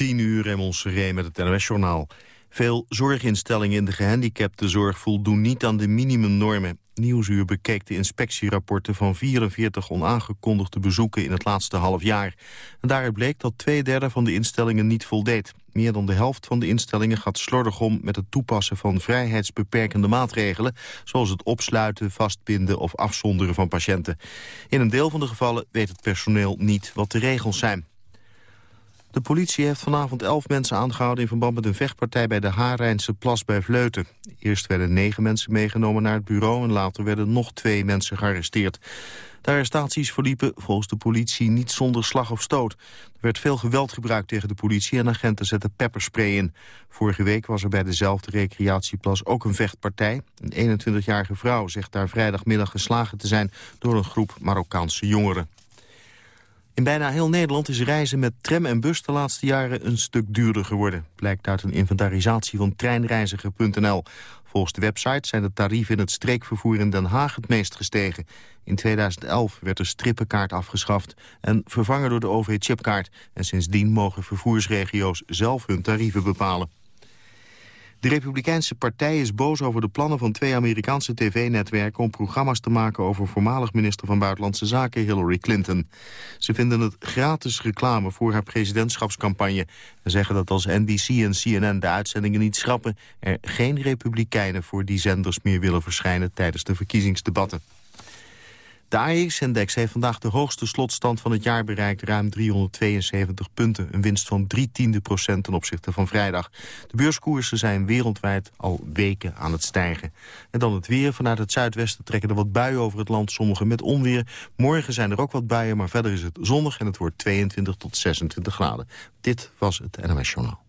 10 uur in ons met het NOS-journaal. Veel zorginstellingen in de gehandicaptenzorg voldoen niet aan de minimumnormen. Nieuwsuur bekeek de inspectierapporten van 44 onaangekondigde bezoeken in het laatste half jaar. En daaruit bleek dat twee derde van de instellingen niet voldeed. Meer dan de helft van de instellingen gaat slordig om met het toepassen van vrijheidsbeperkende maatregelen, zoals het opsluiten, vastbinden of afzonderen van patiënten. In een deel van de gevallen weet het personeel niet wat de regels zijn. De politie heeft vanavond elf mensen aangehouden... in verband met een vechtpartij bij de Harijnse Plas bij Vleuten. Eerst werden negen mensen meegenomen naar het bureau... en later werden nog twee mensen gearresteerd. De arrestaties verliepen volgens de politie niet zonder slag of stoot. Er werd veel geweld gebruikt tegen de politie... en agenten zetten pepperspray in. Vorige week was er bij dezelfde recreatieplas ook een vechtpartij. Een 21-jarige vrouw zegt daar vrijdagmiddag geslagen te zijn... door een groep Marokkaanse jongeren. In bijna heel Nederland is reizen met tram en bus de laatste jaren een stuk duurder geworden. Blijkt uit een inventarisatie van treinreiziger.nl. Volgens de website zijn de tarieven in het streekvervoer in Den Haag het meest gestegen. In 2011 werd de strippenkaart afgeschaft en vervangen door de OV-chipkaart. En sindsdien mogen vervoersregio's zelf hun tarieven bepalen. De Republikeinse Partij is boos over de plannen van twee Amerikaanse tv-netwerken om programma's te maken over voormalig minister van Buitenlandse Zaken Hillary Clinton. Ze vinden het gratis reclame voor haar presidentschapscampagne en zeggen dat als NBC en CNN de uitzendingen niet schrappen, er geen Republikeinen voor die zenders meer willen verschijnen tijdens de verkiezingsdebatten. De AEX-index heeft vandaag de hoogste slotstand van het jaar bereikt, ruim 372 punten. Een winst van drie tiende procent ten opzichte van vrijdag. De beurskoersen zijn wereldwijd al weken aan het stijgen. En dan het weer. Vanuit het zuidwesten trekken er wat buien over het land, sommige met onweer. Morgen zijn er ook wat buien, maar verder is het zonnig en het wordt 22 tot 26 graden. Dit was het NMS Journaal.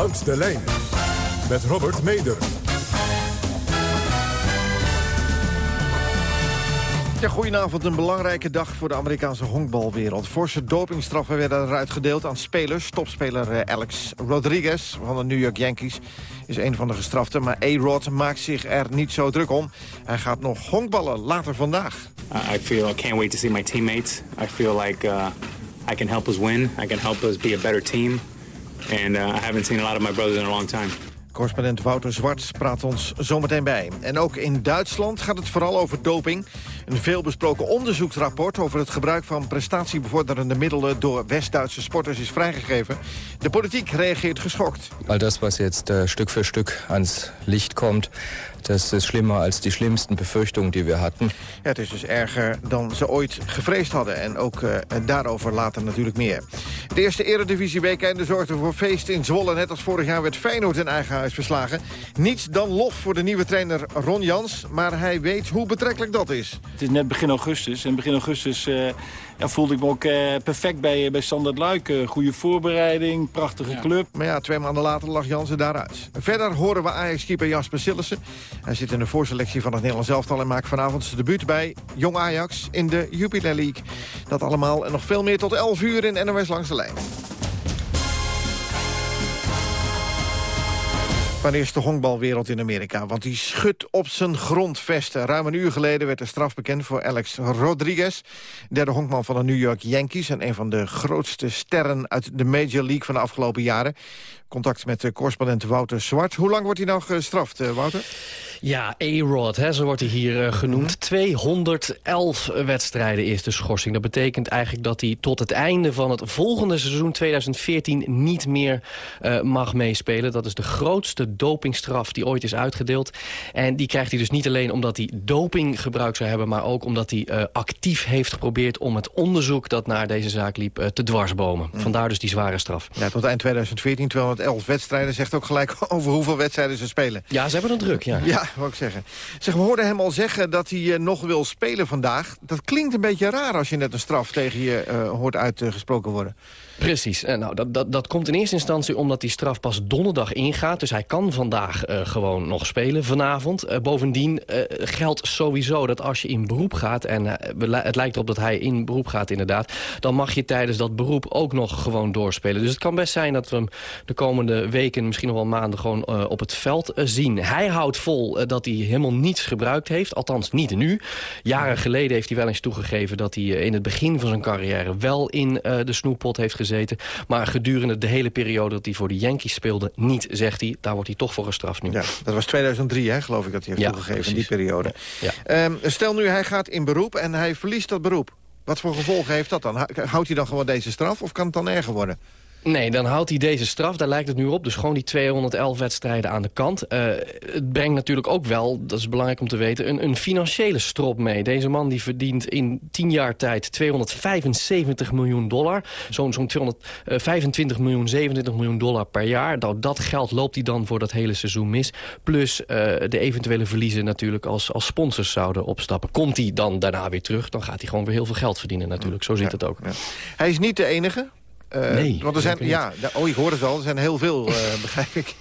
Langs de lijn met Robert Meder. Ja, goedenavond. Een belangrijke dag voor de Amerikaanse honkbalwereld. Forse dopingstraffen werden eruit gedeeld aan spelers. Topspeler eh, Alex Rodriguez van de New York Yankees is een van de gestraften. Maar A-Rod maakt zich er niet zo druk om. Hij gaat nog honkballen later vandaag. I feel I can't wait to see my teammates. I feel like uh, I can help us win. I can help us be a better team. And uh, I haven't seen a lot of my brothers in a long time. Correspondent Wouter Zwart praat ons zometeen bij. En ook in Duitsland gaat het vooral over doping. Een veelbesproken onderzoeksrapport over het gebruik van prestatiebevorderende middelen door West-Duitse sporters is vrijgegeven. De politiek reageert geschokt. Al das was jetzt uh, Stück für Stück ans Licht kommt, das ist schlimmer als die schlimmsten Befürchtungen die wir hatten. Ja, het is dus erger dan ze ooit gevreesd hadden. En ook uh, daarover later natuurlijk meer. De eerste eredivisie-weekende zorgde voor feest in Zwolle. Net als vorig jaar werd Feyenoord in eigen huis verslagen. Niets dan lof voor de nieuwe trainer Ron Jans. Maar hij weet hoe betrekkelijk dat is. Het is net begin augustus. En begin augustus uh, ja, voelde ik me ook uh, perfect bij, bij Standard Luik. Uh, goede voorbereiding, prachtige ja. club. Maar ja, twee maanden later lag Jansen daaruit. Verder horen we Ajax-keeper Jasper Sillissen. Hij zit in de voorselectie van het Nederlands elftal... en maakt vanavond zijn debuut bij Jong Ajax in de Jupiler League. Dat allemaal en nog veel meer tot 11 uur in NOS Langs de Lijn. Maar eerst de honkbalwereld in Amerika, want die schudt op zijn grondvesten. Ruim een uur geleden werd de straf bekend voor Alex Rodriguez... derde honkman van de New York Yankees... en een van de grootste sterren uit de Major League van de afgelopen jaren. Contact met de correspondent Wouter Zwart. Hoe lang wordt hij nou gestraft, eh, Wouter? Ja, A-Rod, zo wordt hij hier uh, genoemd. 211 wedstrijden is de schorsing. Dat betekent eigenlijk dat hij tot het einde van het volgende seizoen 2014 niet meer uh, mag meespelen. Dat is de grootste dopingstraf die ooit is uitgedeeld. En die krijgt hij dus niet alleen omdat hij doping gebruikt zou hebben... maar ook omdat hij uh, actief heeft geprobeerd om het onderzoek dat naar deze zaak liep te dwarsbomen. Mm. Vandaar dus die zware straf. Ja, tot eind 2014 211 wedstrijden. Zegt ook gelijk over hoeveel wedstrijden ze spelen. Ja, ze hebben het druk, ja. Ja, wou ik zeggen. Zeg, we hoorden hem al zeggen dat hij uh, nog wil spelen vandaag. Dat klinkt een beetje raar als je net een straf tegen je hoort uitgesproken worden. Precies. Uh, nou, dat, dat, dat komt in eerste instantie omdat die straf pas donderdag ingaat. Dus hij kan vandaag uh, gewoon nog spelen vanavond. Uh, bovendien geldt sowieso dat als je in beroep gaat... en het lijkt erop dat hij in beroep gaat inderdaad... dan mag je tijdens dat beroep ook nog gewoon doorspelen. Dus het kan best zijn dat we hem de komende weken... misschien nog wel maanden gewoon op het veld zien. Hij houdt vol dat hij helemaal niets gebruikt heeft. Althans, niet nu. Jaren geleden heeft hij wel eens toegegeven... dat hij in het begin van zijn carrière wel in de snoeppot heeft gezeten gezeten. Maar gedurende de hele periode dat hij voor de Yankees speelde... niet, zegt hij. Daar wordt hij toch voor gestraft nu. Ja, dat was 2003, hè, geloof ik, dat hij heeft ja, toegegeven precies. in die periode. Ja. Um, stel nu, hij gaat in beroep en hij verliest dat beroep. Wat voor gevolgen heeft dat dan? Houdt hij dan gewoon deze straf of kan het dan erger worden? Nee, dan houdt hij deze straf, daar lijkt het nu op. Dus gewoon die 211 wedstrijden aan de kant. Uh, het brengt natuurlijk ook wel, dat is belangrijk om te weten... Een, een, financiële strop mee. Deze man die verdient in 10 jaar tijd 275 miljoen dollar. Zo'n zo'n 225 miljoen, 27 miljoen dollar per jaar. Nou, dat geld loopt hij dan voor dat hele seizoen mis. Plus uh, de eventuele verliezen natuurlijk als, als sponsors zouden opstappen. Komt hij dan daarna weer terug, dan gaat hij gewoon weer heel veel geld verdienen natuurlijk. Zo zit ja, het ook. Ja. Hij is niet de enige. Uh, nee. Want er zijn, ja, oh, ik hoor het wel, er zijn heel veel, uh, begrijp ik.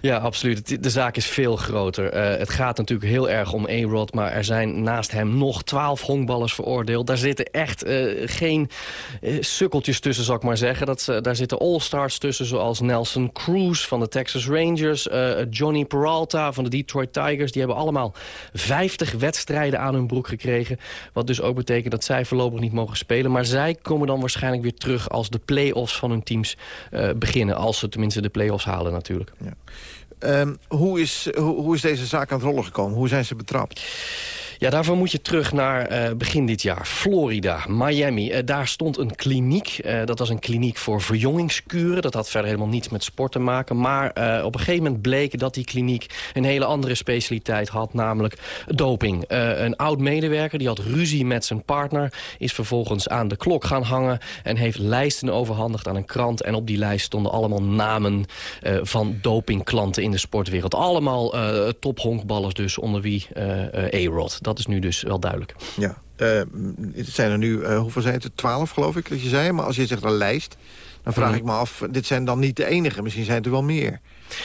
Ja, absoluut. De zaak is veel groter. Uh, het gaat natuurlijk heel erg om A-Rod, maar er zijn naast hem nog twaalf honkballers veroordeeld. Daar zitten echt geen sukkeltjes tussen, zal ik maar zeggen. Dat, daar zitten all-stars tussen, zoals Nelson Cruz van de Texas Rangers... Johnny Peralta van de Detroit Tigers. Die hebben allemaal 50 wedstrijden aan hun broek gekregen. Wat dus ook betekent dat zij voorlopig niet mogen spelen. Maar zij komen dan waarschijnlijk weer terug als de play-offs van hun teams uh, beginnen. Als ze tenminste de play-offs halen natuurlijk. Ja. Um, hoe, is, hoe, hoe is deze zaak aan het rollen gekomen? Hoe zijn ze betrapt? Ja, daarvoor moet je terug naar uh, begin dit jaar. Florida, Miami. Uh, daar stond een kliniek. Uh, dat was een kliniek voor verjongingskuren. Dat had verder helemaal niets met sport te maken. Maar op een gegeven moment bleek dat die kliniek een hele andere specialiteit had. Namelijk doping. een oud-medewerker die had ruzie met zijn partner. Is vervolgens aan de klok gaan hangen. En heeft lijsten overhandigd aan een krant. En op die lijst stonden allemaal namen van dopingklanten in de sportwereld. Allemaal tophonkballers dus, onder wie A-Rod. Dat is nu dus wel duidelijk. Ja, uh, het zijn er nu, uh, hoeveel zijn het? Twaalf geloof ik dat je zei. Maar als je zegt een lijst, dan vraag ik me af... dit zijn dan niet de enige, misschien zijn het er wel meer.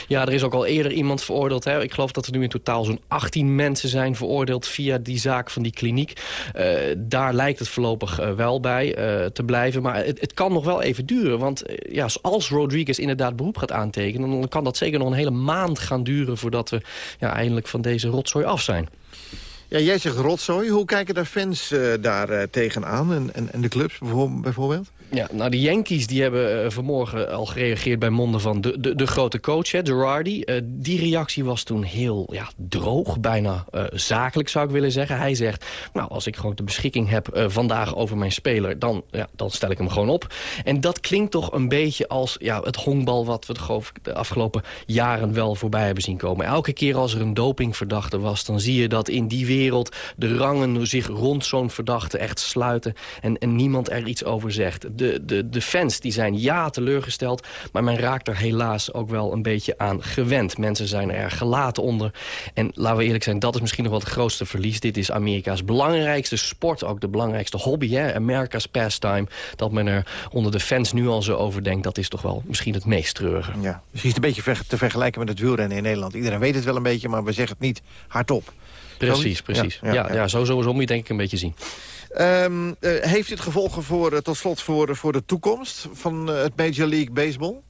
Ja, er is ook al eerder iemand veroordeeld. Hè. Ik geloof dat er nu in totaal zo'n 18 mensen zijn veroordeeld... via die zaak van die kliniek. Uh, daar lijkt het voorlopig uh, wel bij uh, te blijven. Maar het, het, kan nog wel even duren. Want ja, als Rodriguez inderdaad beroep gaat aantekenen... dan kan dat zeker nog een hele maand gaan duren... voordat we ja, eindelijk van deze rotzooi af zijn. Ja, jij zegt rotzooi. Hoe kijken de fans uh, daar uh, tegenaan en, en, en de clubs bijvoorbeeld? Ja, nou de Yankees die hebben uh, vanmorgen al gereageerd bij monden van de, de, de grote coach, hè, Girardi. Uh, die reactie was toen heel ja, droog, bijna uh, zakelijk zou ik willen zeggen. Hij zegt, nou als ik gewoon de beschikking heb vandaag over mijn speler, dan, ja, dan stel ik hem gewoon op. En dat klinkt toch een beetje als ja, het honkbal wat we de afgelopen jaren wel voorbij hebben zien komen. Elke keer als er een dopingverdachte was, dan zie je dat in die wereld de rangen zich rond zo'n verdachte echt sluiten en, en niemand er iets over zegt de, de, de fans die zijn ja teleurgesteld... maar men raakt er helaas ook wel een beetje aan gewend. Mensen zijn er gelaten onder. En laten we eerlijk zijn, dat is misschien nog wel het grootste verlies. Dit is Amerika's belangrijkste sport, ook de belangrijkste hobby. Hè? America's pastime. Dat men er onder de fans nu al zo over denkt... dat is toch wel misschien het meest treurige. Ja, misschien is het een beetje te vergelijken met het wielrennen in Nederland. Iedereen weet het wel een beetje, maar we zeggen het niet hardop. Precies, precies. Ja, ja, ja, ja. zo, zo, zo moet je denk ik een beetje zien. Um, uh, heeft dit gevolgen voor, uh, tot slot voor, voor de toekomst van uh, het Major League Baseball?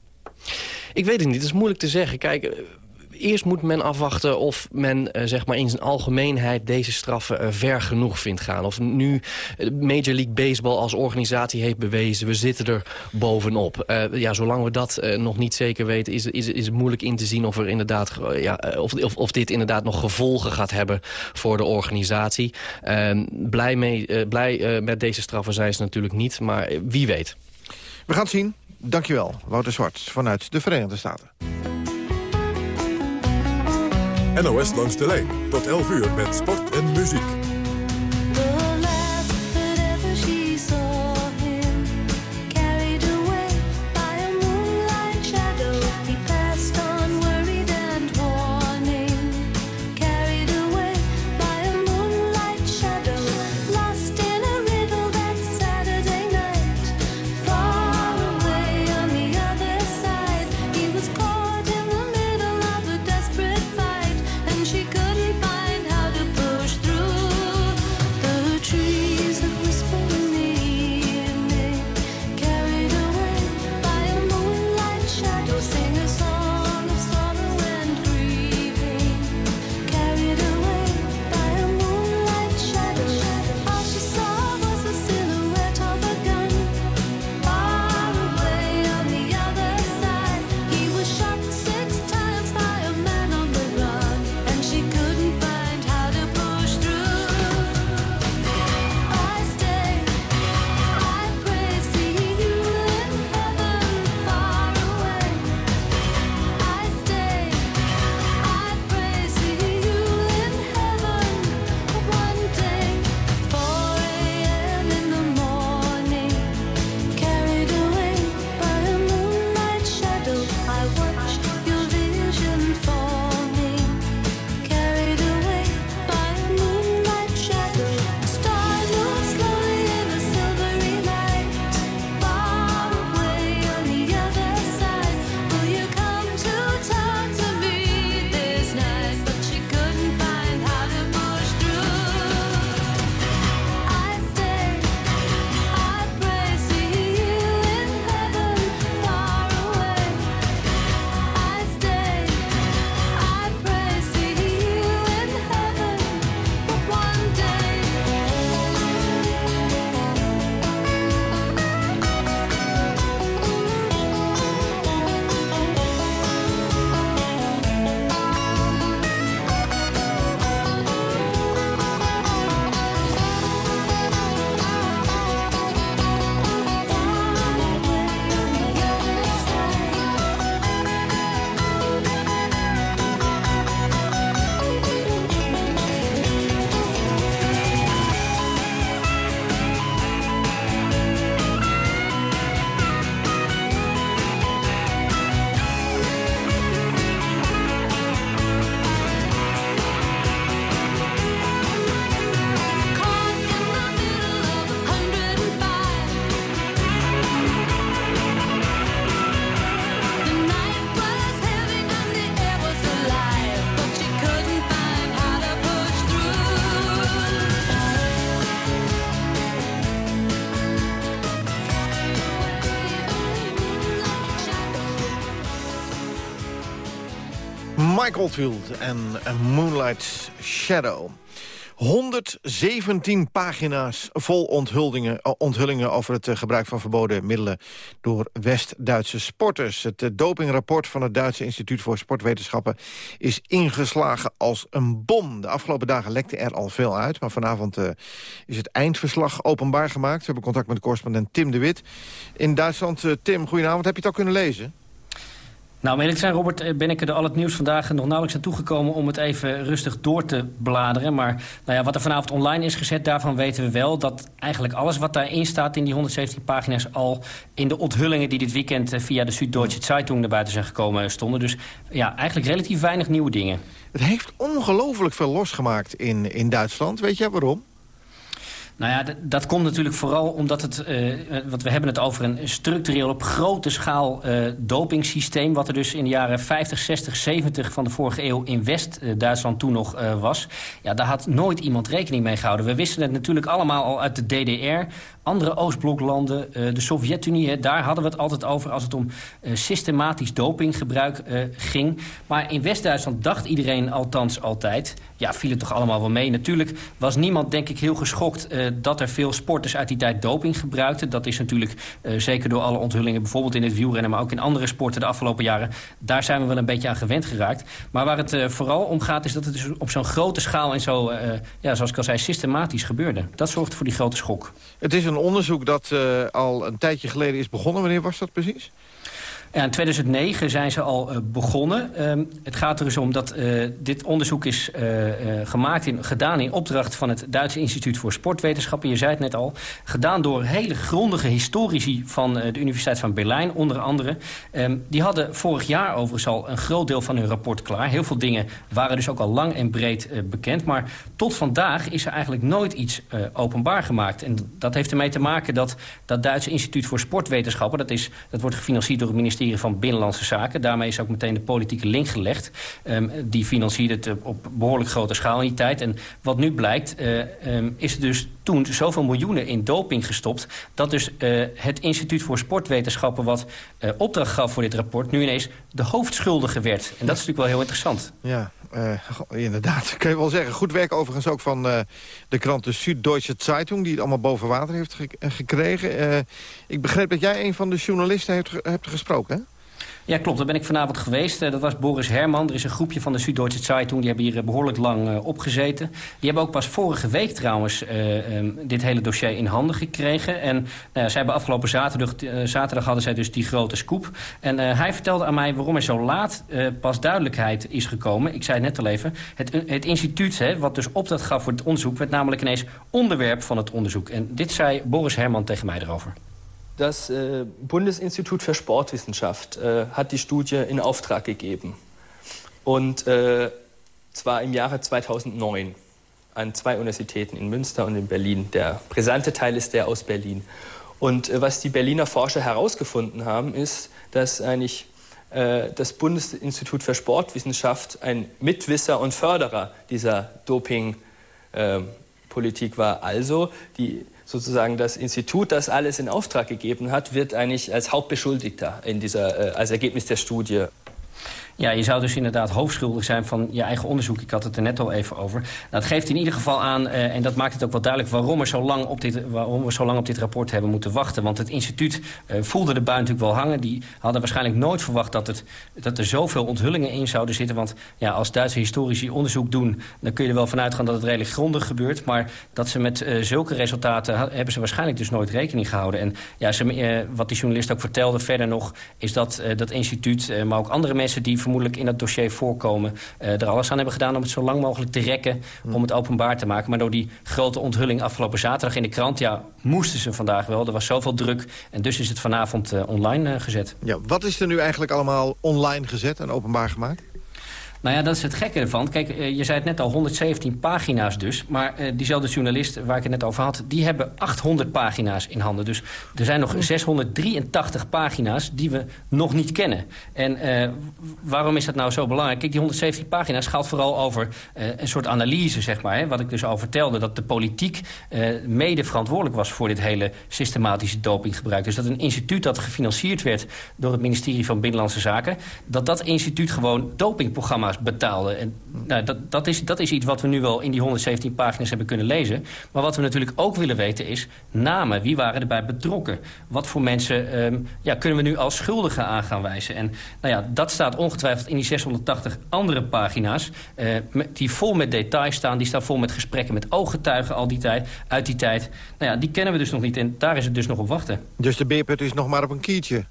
Ik weet het niet, het is moeilijk te zeggen. Kijk, eerst moet men afwachten of men zeg maar in zijn algemeenheid deze straffen ver genoeg vindt gaan. Of nu Major League Baseball als organisatie heeft bewezen, we zitten er bovenop. ja, zolang we dat nog niet zeker weten, is, is, is het moeilijk in te zien of, er inderdaad, ja, of, of, of dit inderdaad nog gevolgen gaat hebben voor de organisatie. Ehm, blij mee, blij met deze straffen zijn ze natuurlijk niet, maar wie weet. We gaan het zien. Dankjewel, Wouter Zwart, vanuit de Verenigde Staten. NOS langs de lijn, tot 11 uur met sport en muziek. Mike Oldfield en Moonlight Shadow. 117 pagina's vol onthullingen, eh, onthullingen over het eh, gebruik van verboden middelen door West-Duitse sporters. Het eh, dopingrapport van het Duitse Instituut voor Sportwetenschappen is ingeslagen als een bom. De afgelopen dagen lekte er al veel uit, maar vanavond is het eindverslag openbaar gemaakt. We hebben contact met de correspondent Tim de Wit in Duitsland. Tim, goedenavond. Heb je het al kunnen lezen? Nou, om eerlijk zijn, Robert, eh, ben ik er al het nieuws vandaag nog nauwelijks aan toegekomen om het even rustig door te bladeren. Maar nou ja, wat er vanavond online is gezet, daarvan weten we wel dat eigenlijk alles wat daarin staat in die 117 pagina's al in de onthullingen die dit weekend eh, via de Süddeutsche Zeitung naar buiten zijn gekomen stonden. Dus ja, eigenlijk relatief weinig nieuwe dingen. Het heeft ongelooflijk veel losgemaakt in, in Duitsland. Weet jij waarom? Nou ja, dat komt natuurlijk vooral omdat het... Uh, want we hebben het over een structureel op grote schaal uh, dopingsysteem... wat er dus in de jaren 50, 60, 70 van de vorige eeuw in West-Duitsland toen nog was. Ja, daar had nooit iemand rekening mee gehouden. We wisten het natuurlijk allemaal al uit de DDR andere Oostbloklanden, uh, de Sovjet-Unie... daar hadden we het altijd over als het om uh, systematisch dopinggebruik uh, ging. Maar in West-Duitsland dacht iedereen althans altijd... ja, viel het toch allemaal wel mee. Natuurlijk was niemand, denk ik, heel geschokt... dat er veel sporters uit die tijd doping gebruikten. Dat is natuurlijk zeker door alle onthullingen... bijvoorbeeld in het wielrennen, maar ook in andere sporten de afgelopen jaren... daar zijn we wel een beetje aan gewend geraakt. Maar waar het vooral om gaat, is dat het dus op zo'n grote schaal... en zo, ja, zoals ik al zei, systematisch gebeurde. Dat zorgt voor die grote schok. Het is een onderzoek dat uh, al een tijdje geleden is begonnen. Wanneer was dat precies? In 2009 zijn ze al uh, begonnen. Um, het gaat er dus om dat uh, dit onderzoek is uh, gemaakt in, gedaan in opdracht van het Duitse Instituut voor Sportwetenschappen. Je zei het net al. Gedaan door hele grondige historici van de Universiteit van Berlijn, onder andere. Um, die hadden vorig jaar overigens al een groot deel van hun rapport klaar. Heel veel dingen waren dus ook al lang en breed bekend. Maar tot vandaag is er eigenlijk nooit iets openbaar gemaakt. En dat heeft ermee te maken dat dat Duitse Instituut voor Sportwetenschappen... dat, is, dat wordt gefinancierd door het ministerie van Binnenlandse Zaken. Daarmee is ook meteen de politieke link gelegd. Um, die financierde het op behoorlijk grote schaal in die tijd. En wat nu blijkt, uh, um, is dus toen zoveel miljoenen in doping gestopt... dat dus uh, het Instituut voor Sportwetenschappen... wat opdracht gaf voor dit rapport... nu ineens de hoofdschuldige werd. En dat is natuurlijk wel heel interessant. Ja, inderdaad, kun je wel zeggen. Goed werk overigens ook van de krant de Süddeutsche Zeitung... die het allemaal boven water heeft ge gekregen. Ik begreep dat jij een van de journalisten hebt, hebt gesproken? Ja, klopt. Daar ben ik vanavond geweest. Uh, dat was Boris Herman. Er is een groepje van de Süddeutsche Zeitung. Die hebben hier uh, behoorlijk lang uh, opgezeten. Die hebben ook pas vorige week trouwens um, dit hele dossier in handen gekregen. En zij hebben afgelopen zaterdag, zaterdag hadden zij dus die grote scoop. En hij vertelde aan mij waarom er zo laat pas duidelijkheid is gekomen. Ik zei het net al even. Het, het instituut, hè, wat dus opdracht gaf voor het onderzoek... werd namelijk ineens onderwerp van het onderzoek. En dit zei Boris Herman tegen mij erover. Das äh, Bundesinstitut für Sportwissenschaft äh, hat die Studie in Auftrag gegeben. Und äh, zwar im Jahre 2009 an zwei Universitäten in Münster und in Berlin. Der brisante Teil ist der aus Berlin. Und was die Berliner Forscher herausgefunden haben, ist, dass eigentlich das Bundesinstitut für Sportwissenschaft ein Mitwisser und Förderer dieser Dopingpolitik war. Also die sozusagen das Institut, das alles in Auftrag gegeben hat, wird eigentlich als Hauptbeschuldigter in dieser, äh, als Ergebnis der Studie Ja, je zou dus inderdaad hoofdschuldig zijn van je eigen onderzoek. Ik had het er net al even over. Nou, dat geeft in ieder geval aan, uh, en dat maakt het ook wel duidelijk... Waarom, er zo lang op dit, waarom we zo lang op dit rapport hebben moeten wachten. Want het instituut uh, voelde de bui natuurlijk wel hangen. Die hadden waarschijnlijk nooit verwacht dat, het, dat er zoveel onthullingen in zouden zitten. Want ja, als Duitse historici onderzoek doen... dan kun je er wel vanuit gaan dat het redelijk grondig gebeurt. Maar dat ze met uh, zulke resultaten hebben ze waarschijnlijk dus nooit rekening gehouden. En ja, ze, wat die journalist ook vertelde verder nog... is dat dat instituut, maar ook andere mensen die vermoedelijk in dat dossier voorkomen... Uh, er alles aan hebben gedaan om het zo lang mogelijk te rekken... Hmm. om het openbaar te maken. Maar door die grote onthulling afgelopen zaterdag in de krant... ja, moesten ze vandaag wel. Er was zoveel druk. En dus is het vanavond uh, online uh, gezet. Ja, wat is er nu eigenlijk allemaal online gezet en openbaar gemaakt? Nou ja, dat is het gekke ervan. Kijk, eh, je zei het net al, 117 pagina's dus. Maar uh, diezelfde journalist waar ik het net over had... die hebben 800 pagina's in handen. Dus er zijn nog 683 pagina's die we nog niet kennen. En uh, waarom is dat nou zo belangrijk? Kijk, die 117 pagina's gaat vooral over uh, een soort analyse, zeg maar. Hè, wat ik dus al vertelde, dat de politiek mede verantwoordelijk was... voor dit hele systematische dopinggebruik. Dus dat een instituut dat gefinancierd werd door het ministerie van Binnenlandse Zaken... dat dat instituut gewoon dopingprogramma's betaalde. En, nou, dat, dat, is, dat is iets wat we nu wel in die 117 pagina's hebben kunnen lezen. Maar wat we natuurlijk ook willen weten is namen. Wie waren erbij betrokken? Wat voor mensen um, ja, kunnen we nu als schuldigen aan gaan wijzen? En nou ja, dat staat ongetwijfeld in die 680 andere pagina's... Uh, die vol met details staan. Die staan vol met gesprekken met ooggetuigen al die tijd, uit die tijd. Nou ja, die kennen we dus nog niet en daar is het dus nog op wachten. Dus de beerput is nog maar op een kiertje?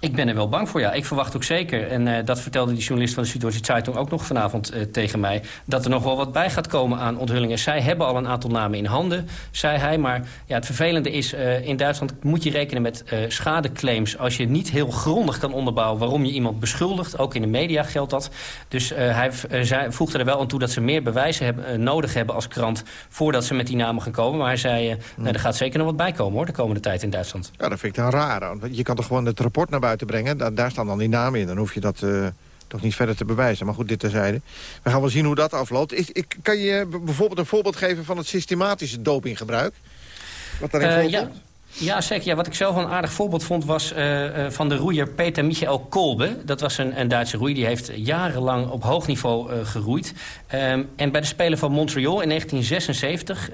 Ik ben er wel bang voor, ja. Ik verwacht ook zeker, en uh, dat vertelde die journalist van de Süddeutsche Zeitung ook nog vanavond uh, tegen mij, dat er nog wel wat bij gaat komen aan onthullingen. Zij hebben al een aantal namen in handen, zei hij. Maar ja, het vervelende is, uh, in Duitsland moet je rekenen met schadeclaims als je niet heel grondig kan onderbouwen waarom je iemand beschuldigt. Ook in de media geldt dat. Dus hij zei, voegde er wel aan toe dat ze meer bewijzen hebben, nodig hebben als krant voordat ze met die namen gaan komen. Maar hij zei, nou, er gaat zeker nog wat bij komen hoor, de komende tijd in Duitsland. Ja, dat vind ik dan raar. Je kan toch gewoon het rapport naar buiten brengen. Da daar staan dan die namen in. Dan hoef je dat uh, toch niet verder te bewijzen. Maar goed, dit terzijde. We gaan wel zien hoe dat afloopt. Ik, kan je bijvoorbeeld een voorbeeld geven van het systematische dopinggebruik? Wat daarin uh, ja. Ja, zeker. Ja, wat ik zelf een aardig voorbeeld vond... was uh, uh, van de roeier Peter Michael Kolbe. Dat was een, een Duitse roeier. Die heeft jarenlang op hoog niveau uh, geroeid. Um, en bij de Spelen van Montreal in 1976...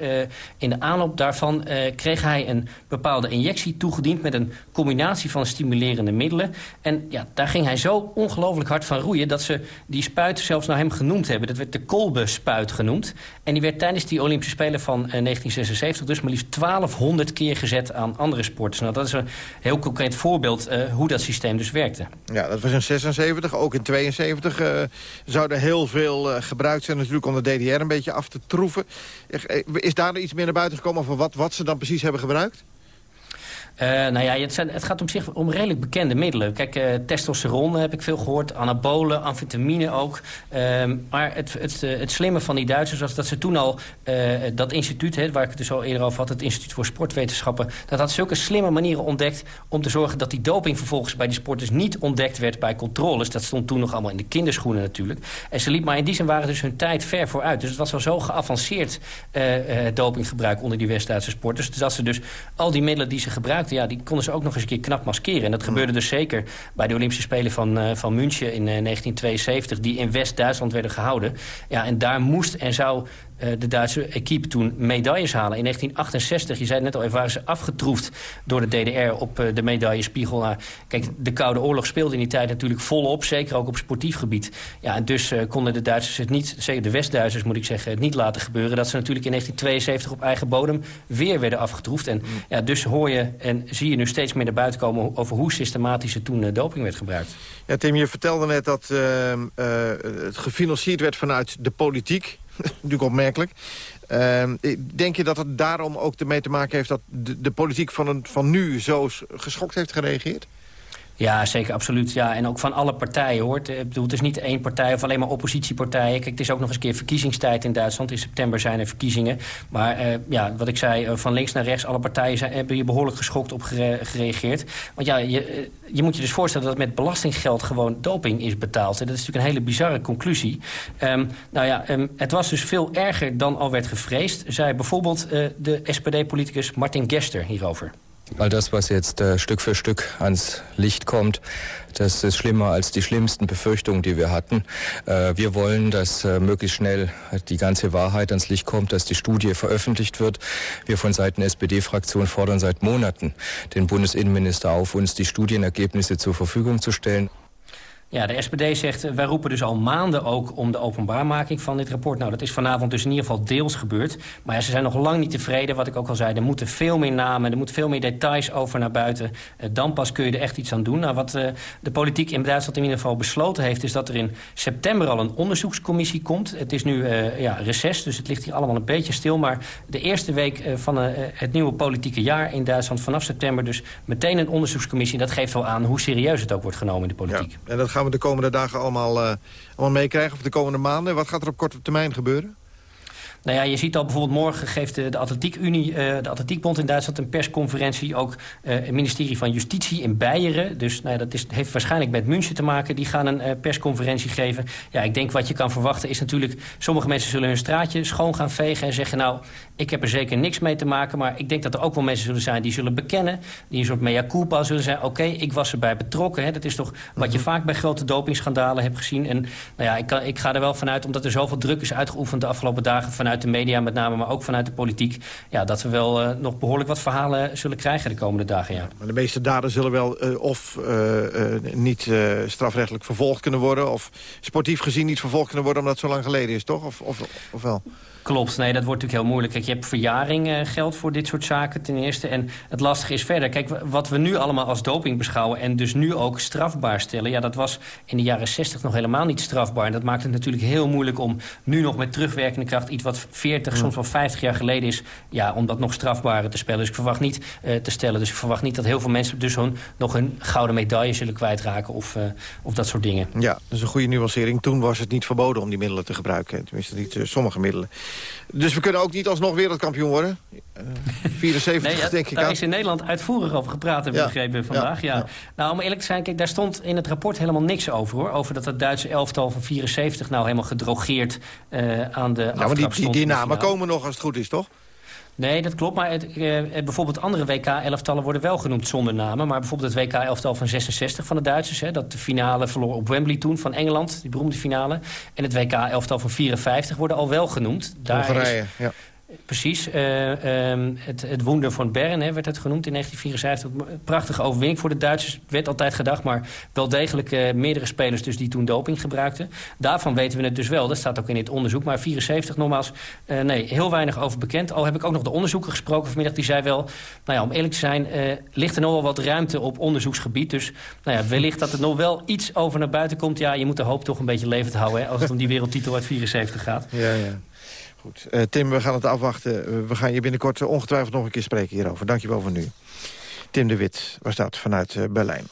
in de aanloop daarvan kreeg hij een bepaalde injectie toegediend... met een combinatie van stimulerende middelen. En ja, daar ging hij zo ongelooflijk hard van roeien... dat ze die spuit zelfs naar hem genoemd hebben. Dat werd de Kolbe-spuit genoemd. En die werd tijdens die Olympische Spelen van 1976... dus maar liefst 1200 keer gezet aan andere sporters. Nou, dat is een heel concreet voorbeeld uh, hoe dat systeem dus werkte. Ja, dat was in 76, ook in 72 uh, zouden heel veel uh, gebruikt zijn... natuurlijk om de DDR een beetje af te troeven. Is daar iets meer naar buiten gekomen over wat, wat ze dan precies hebben gebruikt? Uh, nou ja, het, zijn, het, gaat om zich om redelijk bekende middelen. Kijk, uh, testosteron heb ik veel gehoord, anabolen, amfetamine ook. Uh, maar het, het, het, slimme van die Duitsers was dat ze toen al dat instituut... Waar ik het dus al eerder over had, het Instituut voor Sportwetenschappen... dat had zulke slimme manieren ontdekt om te zorgen... dat die doping vervolgens bij die sporters niet ontdekt werd bij controles. Dat stond toen nog allemaal in de kinderschoenen natuurlijk. En ze liep, maar in die zin waren dus hun tijd ver vooruit. Dus het was al zo geavanceerd dopinggebruik onder die West-Duitse sporters. Dus dat ze dus al die middelen die ze gebruikten ja, die konden ze ook nog eens een keer knap maskeren. En dat gebeurde dus zeker bij de Olympische Spelen van, uh, van München in uh, 1972... die in West-Duitsland werden gehouden. Ja, en daar moest en zou de Duitse equipe toen medailles halen. In 1968, je zei het net al even, waren ze afgetroefd door de DDR op uh, de medaillespiegel. Nou, kijk, de Koude Oorlog speelde in die tijd natuurlijk volop, zeker ook op sportief gebied. Ja, en dus uh, konden de Duitsers het niet, zeker de West-Duitsers moet ik zeggen, het niet laten gebeuren. Dat ze natuurlijk in 1972 op eigen bodem weer werden afgetroefd. En ja, dus hoor je en zie je nu steeds meer naar buiten komen over hoe systematisch er toen doping werd gebruikt. Ja, Tim, je vertelde net dat het gefinancierd werd vanuit de politiek. Natuurlijk opmerkelijk. Uh, denk je dat het daarom ook ermee te maken heeft... dat de, de politiek van, een, van nu zo geschokt heeft gereageerd? Ja, zeker, absoluut. Ja, en ook van alle partijen, hoort. Ik bedoel, het is niet één partij of alleen maar oppositiepartijen. Kijk, het is ook nog eens een keer verkiezingstijd in Duitsland. In september zijn er verkiezingen. Maar uh, ja, wat ik zei, uh, van links naar rechts... alle partijen zijn, hebben hier behoorlijk geschokt op gere gereageerd. Want ja, je, je moet je dus voorstellen dat met belastinggeld gewoon doping is betaald. En dat is natuurlijk een hele bizarre conclusie. Um, nou ja, um, het was dus veel erger dan al werd gevreesd... zei bijvoorbeeld de SPD-politicus Martin Gester hierover. All das, was jetzt äh, Stück für Stück ans Licht kommt, das ist schlimmer als die schlimmsten Befürchtungen, die wir hatten. Äh, wir wollen, dass äh, möglichst schnell die ganze Wahrheit ans Licht kommt, dass die Studie veröffentlicht wird. Wir von Seiten SPD-Fraktion fordern seit Monaten den Bundesinnenminister auf, uns die Studienergebnisse zur Verfügung zu stellen. Ja, de SPD zegt, wij roepen dus al maanden ook om de openbaarmaking van dit rapport. Nou, dat is vanavond dus in ieder geval deels gebeurd. Maar ze zijn nog lang niet tevreden, wat ik ook al zei. Er moeten veel meer namen, er moeten veel meer details over naar buiten. Uh, dan pas kun je er echt iets aan doen. Nou, wat uh, de politiek in Duitsland in ieder geval besloten heeft... is dat er in september al een onderzoekscommissie komt. Het is nu uh, ja, reces, dus het ligt hier allemaal een beetje stil. Maar de eerste week van het nieuwe politieke jaar in Duitsland... vanaf september dus meteen een onderzoekscommissie. Dat geeft wel aan hoe serieus het ook wordt genomen in de politiek. Ja, en dat de komende dagen allemaal, uh, allemaal meekrijgen, of de komende maanden. Wat gaat er op korte termijn gebeuren? Nou ja, je ziet al bijvoorbeeld morgen geeft de, de Atletiekunie, uh, de Atletiekbond in Duitsland een persconferentie. Ook uh, het ministerie van Justitie in Beieren. Dus nou ja, dat is, heeft waarschijnlijk met München te maken. Die gaan een persconferentie geven. Ja, ik denk wat je kan verwachten is natuurlijk... sommige mensen zullen hun straatje schoon gaan vegen en zeggen... nou, ik heb er zeker niks mee te maken. Maar ik denk dat er ook wel mensen zullen zijn die zullen bekennen. Die een soort mea culpa zullen zijn. Oké, okay, ik was erbij betrokken. Hè. Dat is toch wat je vaak bij grote dopingschandalen hebt gezien. En nou ja, ik, kan, ik ga er wel vanuit, omdat er zoveel druk is uitgeoefend de afgelopen dagen... vanuit de media met name, maar ook vanuit de politiek... Ja, dat we wel nog behoorlijk wat verhalen zullen krijgen de komende dagen. Ja. Maar de meeste daden zullen wel of niet strafrechtelijk vervolgd kunnen worden... of sportief gezien niet vervolgd kunnen worden omdat het zo lang geleden is, toch? Of, of, of wel? Klopt, nee, dat wordt natuurlijk heel moeilijk. Kijk, je hebt verjaring uh, geld voor dit soort zaken ten eerste. En het lastige is verder. Kijk, wat we nu allemaal als doping beschouwen... en dus nu ook strafbaar stellen... ja, dat was in de jaren 60 nog helemaal niet strafbaar. En dat maakt het natuurlijk heel moeilijk om nu nog met terugwerkende kracht... iets wat 40, soms wel 50 jaar geleden is... ja, om dat nog strafbaar te spellen. Dus ik verwacht niet uh, te stellen. Dus ik verwacht niet dat heel veel mensen dus hun, nog hun gouden medaille zullen kwijtraken... Of, uh, of dat soort dingen. Ja, dat is een goede nuancering. Toen was het niet verboden om die middelen te gebruiken. Tenminste, niet sommige middelen. Dus we kunnen ook niet alsnog wereldkampioen worden. Uh, 74 nee, denk ik Daar is in Nederland uitvoerig over gepraat, heb ik begrepen vandaag. Ja, Nou, om eerlijk te zijn, kijk, daar stond in het rapport helemaal niks over. hoor. Over dat het Duitse elftal van 74 nou helemaal gedrogeerd uh, aan de Ja, maar die, die, die namen komen nog als het goed is, toch? Nee, dat klopt. Maar het, eh, bijvoorbeeld andere WK-elftallen worden wel genoemd zonder namen. Maar bijvoorbeeld het WK-elftal van 66 van de Duitsers... Hè, dat de finale verloor op Wembley toen van Engeland, die beroemde finale. En het WK-elftal van 54 worden al wel genoemd. Daar Hongarije, is, ja. Precies. Uh, um, het, het Wunder van Bern hè, werd het genoemd in 1954. Prachtige overwinning voor de Duitsers. Werd altijd gedacht, maar wel degelijk uh, meerdere spelers dus die toen doping gebruikten. Daarvan weten we het dus wel. Dat staat ook in dit onderzoek. Maar 74 nogmaals, nee, heel weinig over bekend. Al heb ik ook nog de onderzoeker gesproken vanmiddag. Die zei wel, nou ja, om eerlijk te zijn, ligt er nog wel wat ruimte op onderzoeksgebied. Dus nou ja, wellicht dat er nog wel iets over naar buiten komt. Ja, je moet de hoop toch een beetje levend houden hè, als het om die wereldtitel uit 74 gaat. Ja, ja. Goed. Uh, Tim, we gaan het afwachten. Uh, we gaan je binnenkort ongetwijfeld nog een keer spreken hierover. Dankjewel voor nu. Tim de Wit was dat vanuit uh, Berlijn.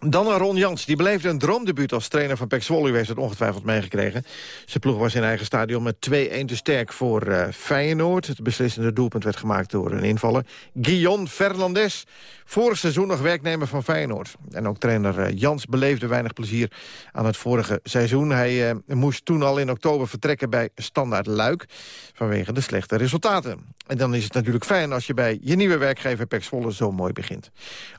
Dan Ron Jans. Die beleefde een droomdebuut als trainer van Pek Zwolle. U heeft het ongetwijfeld meegekregen. Zijn ploeg was in eigen stadion met 2-1 te sterk voor uh, Feyenoord. Het beslissende doelpunt werd gemaakt door een invaller. Guillaume Fernandes. Vorig seizoen nog werknemer van Feyenoord. En ook trainer uh, Jans beleefde weinig plezier aan het vorige seizoen. Hij uh, moest toen al in oktober vertrekken bij Standaard Luik... vanwege de slechte resultaten. En dan is het natuurlijk fijn als je bij je nieuwe werkgever Pek Zwolle zo mooi begint.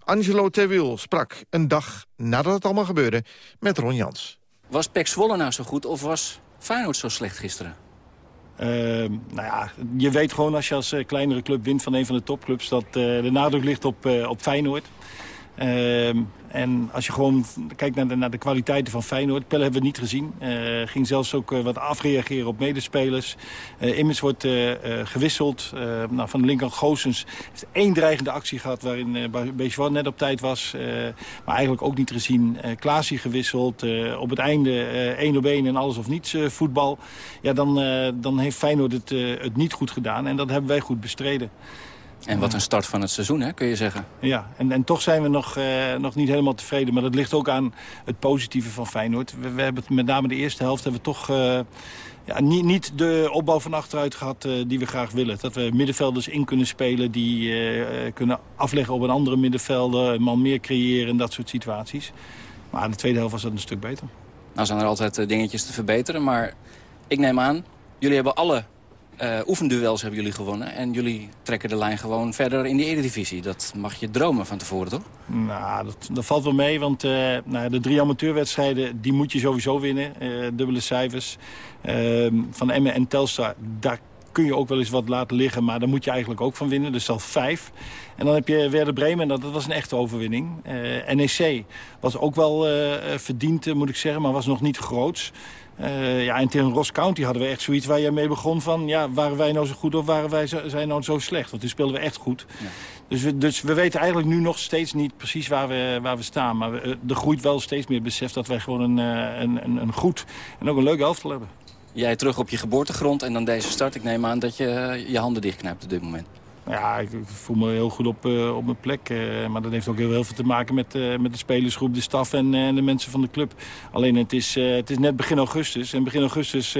Angelo Terwiel sprak een dag nadat het allemaal gebeurde met Ron Jans. Was Pek Zwolle nou zo goed of was Feyenoord zo slecht gisteren? Uh, nou ja, je weet gewoon als je als uh, kleinere club wint van een van de topclubs... dat uh, de nadruk ligt op, op Feyenoord. Ehm, en als je gewoon kijkt naar de, naar de kwaliteiten van Feyenoord... Pelle hebben we niet gezien. Uh, ging zelfs ook uh, wat afreageren op medespelers. Uh, Immers wordt gewisseld. nou, van de linkerkant Goossens heeft één dreigende actie gehad... waarin uh, net op tijd was. maar eigenlijk ook niet gezien. Uh, Klaasie gewisseld. op het einde één op één en alles of niets voetbal. Ja, dan, dan heeft Feyenoord het, het niet goed gedaan. En dat hebben wij goed bestreden. En wat een start van het seizoen, hè, kun je zeggen. Ja, en, en toch zijn we nog, uh, nog niet helemaal tevreden. Maar dat ligt ook aan het positieve van Feyenoord. We, we hebben met name de eerste helft hebben we toch... Uh, ja, niet, niet de opbouw van achteruit gehad uh, die we graag willen. Dat we middenvelders in kunnen spelen die kunnen afleggen op een andere middenvelder. Een man meer creëren en dat soort situaties. Maar in de tweede helft was dat een stuk beter. Nou zijn er altijd dingetjes te verbeteren, maar ik neem aan... jullie hebben alle uh, oefenduels hebben jullie gewonnen. En jullie trekken de lijn gewoon verder in de Eredivisie. Dat mag je dromen van tevoren, toch? Nou, dat, dat valt wel mee. Want uh, nou, de drie amateurwedstrijden, die moet je sowieso winnen. Uh, dubbele cijfers. Ehm, van Emmen en Telstar, daar kun je ook wel eens wat laten liggen. Maar daar moet je eigenlijk ook van winnen. Dus al vijf. En dan heb je Werder Bremen. En dat, dat was een echte overwinning. NEC was ook wel verdiend, moet ik zeggen. Maar was nog niet groots. Uh, ja, en tegen Ross County hadden we echt zoiets waar je mee begon van... ja, waren wij nou zo goed of waren wij zo, zijn nou zo slecht? Want toen speelden we echt goed. Ja. Dus, we, dus we weten eigenlijk nu nog steeds niet precies waar we, waar we staan. Maar we, er groeit wel steeds meer besef dat wij gewoon een, eh, een, een, een goed en ook een leuk elftal hebben. Jij terug op je geboortegrond en dan deze start. Ik neem aan dat je je handen dichtknijpt op dit moment. Ja, ik, voel me heel goed op, uh, op mijn plek. Uh, maar dat heeft ook heel, heel veel te maken met, uh, met de spelersgroep, de staf en de mensen van de club. Alleen het is, het is net begin augustus. En begin augustus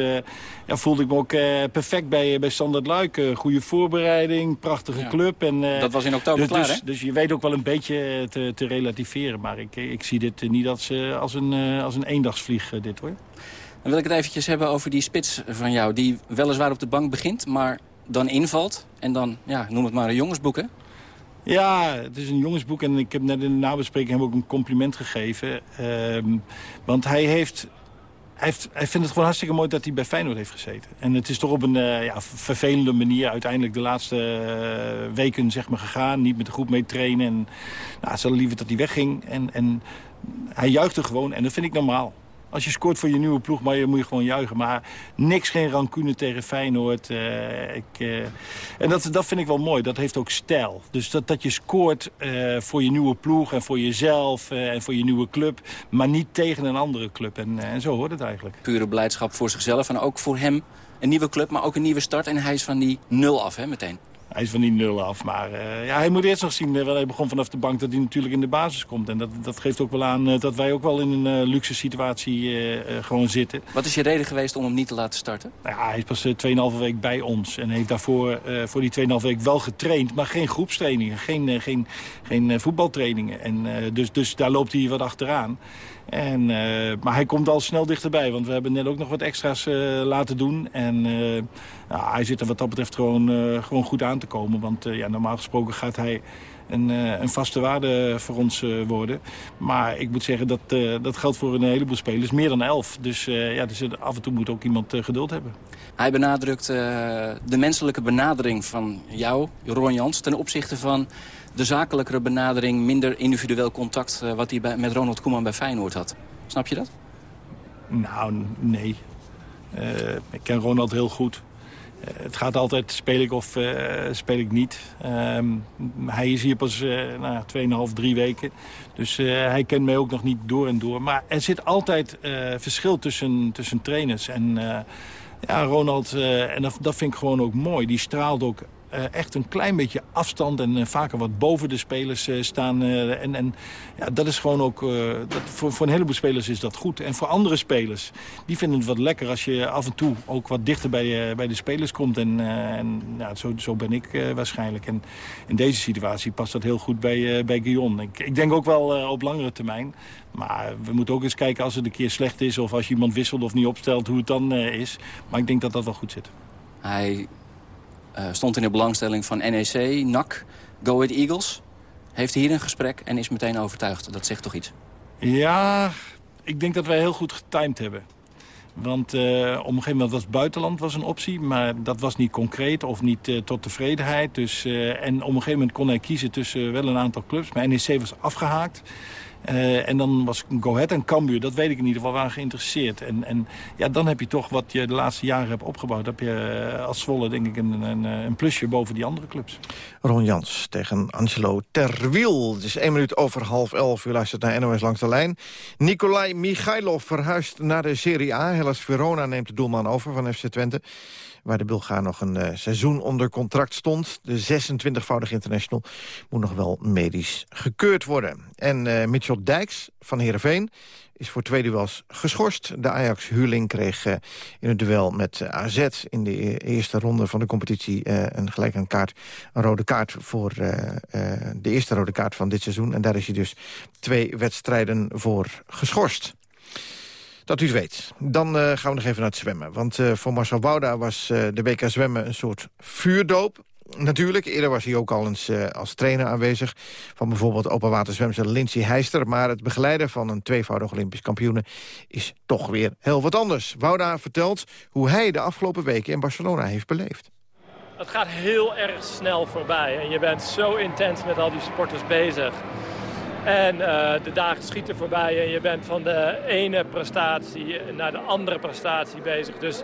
ja, voelde ik me ook perfect bij, bij Standard Luik. goede voorbereiding, prachtige club. En, dat was in oktober dus, klaar, dus, hè? Dus je weet ook wel een beetje te, te relativeren. Maar ik, ik zie dit niet als, als, een, als een eendagsvlieg, dit hoor. Dan wil ik het eventjes hebben over die spits van jou. Die weliswaar op de bank begint, maar dan invalt. En dan, ja, noem het maar een jongensboek? Ja, het is een jongensboek en ik heb net in de nabespreking hem ook een compliment gegeven. Uh, want hij heeft hij, heeft, hij vindt het gewoon hartstikke mooi dat hij bij Feyenoord heeft gezeten. En het is toch op een uh, ja, vervelende manier uiteindelijk de laatste uh, weken zeg maar, gegaan. Niet met de groep mee trainen. En, nou, ze liever dat hij wegging. En, en hij juichte gewoon en dat vind ik normaal. Als je scoort voor je nieuwe ploeg, maar je moet je gewoon juichen. Maar niks, geen rancune tegen Feyenoord. Uh, ik, uh, en dat, dat vind ik wel mooi. Dat heeft ook stijl. Dus dat, dat je scoort uh, voor je nieuwe ploeg en voor jezelf en voor je nieuwe club. Maar niet tegen een andere club. En, en zo hoort het eigenlijk. Pure blijdschap voor zichzelf en ook voor hem. Een nieuwe club, maar ook een nieuwe start. En hij is van die nul af, hè, meteen. Hij is van die nul af. Maar uh, ja, hij moet eerst nog zien, uh, hij begon vanaf de bank, dat hij natuurlijk in de basis komt. En dat, dat geeft ook wel aan uh, dat wij ook wel in een luxe situatie gewoon zitten. Wat is je reden geweest om hem niet te laten starten? Nou ja, hij is pas 2,5 week bij ons. En heeft daarvoor voor die 2,5 week wel getraind. Maar geen groepstrainingen, geen, geen, geen voetbaltrainingen. En, dus, dus daar loopt hij wat achteraan. En, uh, maar hij komt al snel dichterbij, want we hebben net ook nog wat extra's uh, laten doen. En uh, nou, hij zit er wat dat betreft gewoon, gewoon goed aan te komen. Want ja, normaal gesproken gaat hij een, een vaste waarde voor ons worden. Maar ik moet zeggen, dat, dat geldt voor een heleboel spelers. Meer dan elf. Dus, ja, dus af en toe moet ook iemand geduld hebben. Hij benadrukt de menselijke benadering van jou, Ron Jans... ten opzichte van de zakelijkere benadering, minder individueel contact... Uh, wat hij bij, met Ronald Koeman bij Feyenoord had. Snap je dat? Nou, nee. Uh, ik ken Ronald heel goed. Uh, het gaat altijd, speel ik of speel ik niet. Um, hij is hier pas nou, 2,5, 3 weken. Dus hij kent mij ook nog niet door en door. Maar er zit altijd verschil tussen, tussen trainers. En ja, Ronald, en dat, dat vind ik gewoon ook mooi. Die straalt ook echt een klein beetje afstand en uh, vaker wat boven de spelers uh, staan. en en ja, dat is gewoon ook, dat, voor, voor een heleboel spelers is dat goed. En voor andere spelers, die vinden het wat lekker als je af en toe ook wat dichter bij, bij de spelers komt. En, en ja, zo, zo ben ik waarschijnlijk. En in deze situatie past dat heel goed bij, bij Guillaume. Ik, ik denk ook wel op langere termijn. Maar we moeten ook eens kijken als het een keer slecht is... of als je iemand wisselt of niet opstelt, hoe het dan is. Maar ik denk dat dat wel goed zit. Hij stond in de belangstelling van NEC, NAC, Go Ahead Eagles. Heeft hier een gesprek en is meteen overtuigd. Dat zegt toch iets? Ja, ik denk dat wij heel goed getimed hebben. Want uh, op een gegeven moment was buitenland was een optie, maar dat was niet concreet of niet uh, tot tevredenheid. Dus, en op een gegeven moment kon hij kiezen tussen wel een aantal clubs. Maar NEC was afgehaakt. Uh, en dan was Go Ahead en Cambuur, dat weet ik in ieder geval, waren geïnteresseerd. En, en ja, dan heb je toch wat je de laatste jaren hebt opgebouwd. heb je uh, als Zwolle denk ik een, een, een, plusje boven die andere clubs. Ron Jans tegen Angelo Terwiel. Het is één minuut over half elf. U luistert naar NOS Langs de Lijn. Nikolai Michailov verhuist naar de Serie A. Hellas Verona neemt de doelman over van FC Twente waar de Bulgaar nog een uh, seizoen onder contract stond. De 26-voudige international moet nog wel medisch gekeurd worden. En uh, Mitchell Dijks van Heerenveen is voor twee duels geschorst. De Ajax-huurling kreeg uh, in het duel met AZ in de e-, eerste ronde van de competitie... een gelijk een kaart, een rode kaart voor de eerste rode kaart van dit seizoen. En daar is hij dus twee wedstrijden voor geschorst. Dat u het weet. Dan uh, gaan we nog even naar het zwemmen. Want uh, voor Marcel Wouda was uh, de WK zwemmen een soort vuurdoop. Natuurlijk, eerder was hij ook al eens als trainer aanwezig... van bijvoorbeeld openwaterzwemster Lindsay Heister. Maar het begeleiden van een tweevoudig Olympisch kampioene... is toch weer heel wat anders. Wouda vertelt hoe hij de afgelopen weken in Barcelona heeft beleefd. Het gaat heel erg snel voorbij. En je bent zo intens met al die sporters bezig. En uh, de dagen schieten voorbij en je bent van de ene prestatie naar de andere prestatie bezig. Dus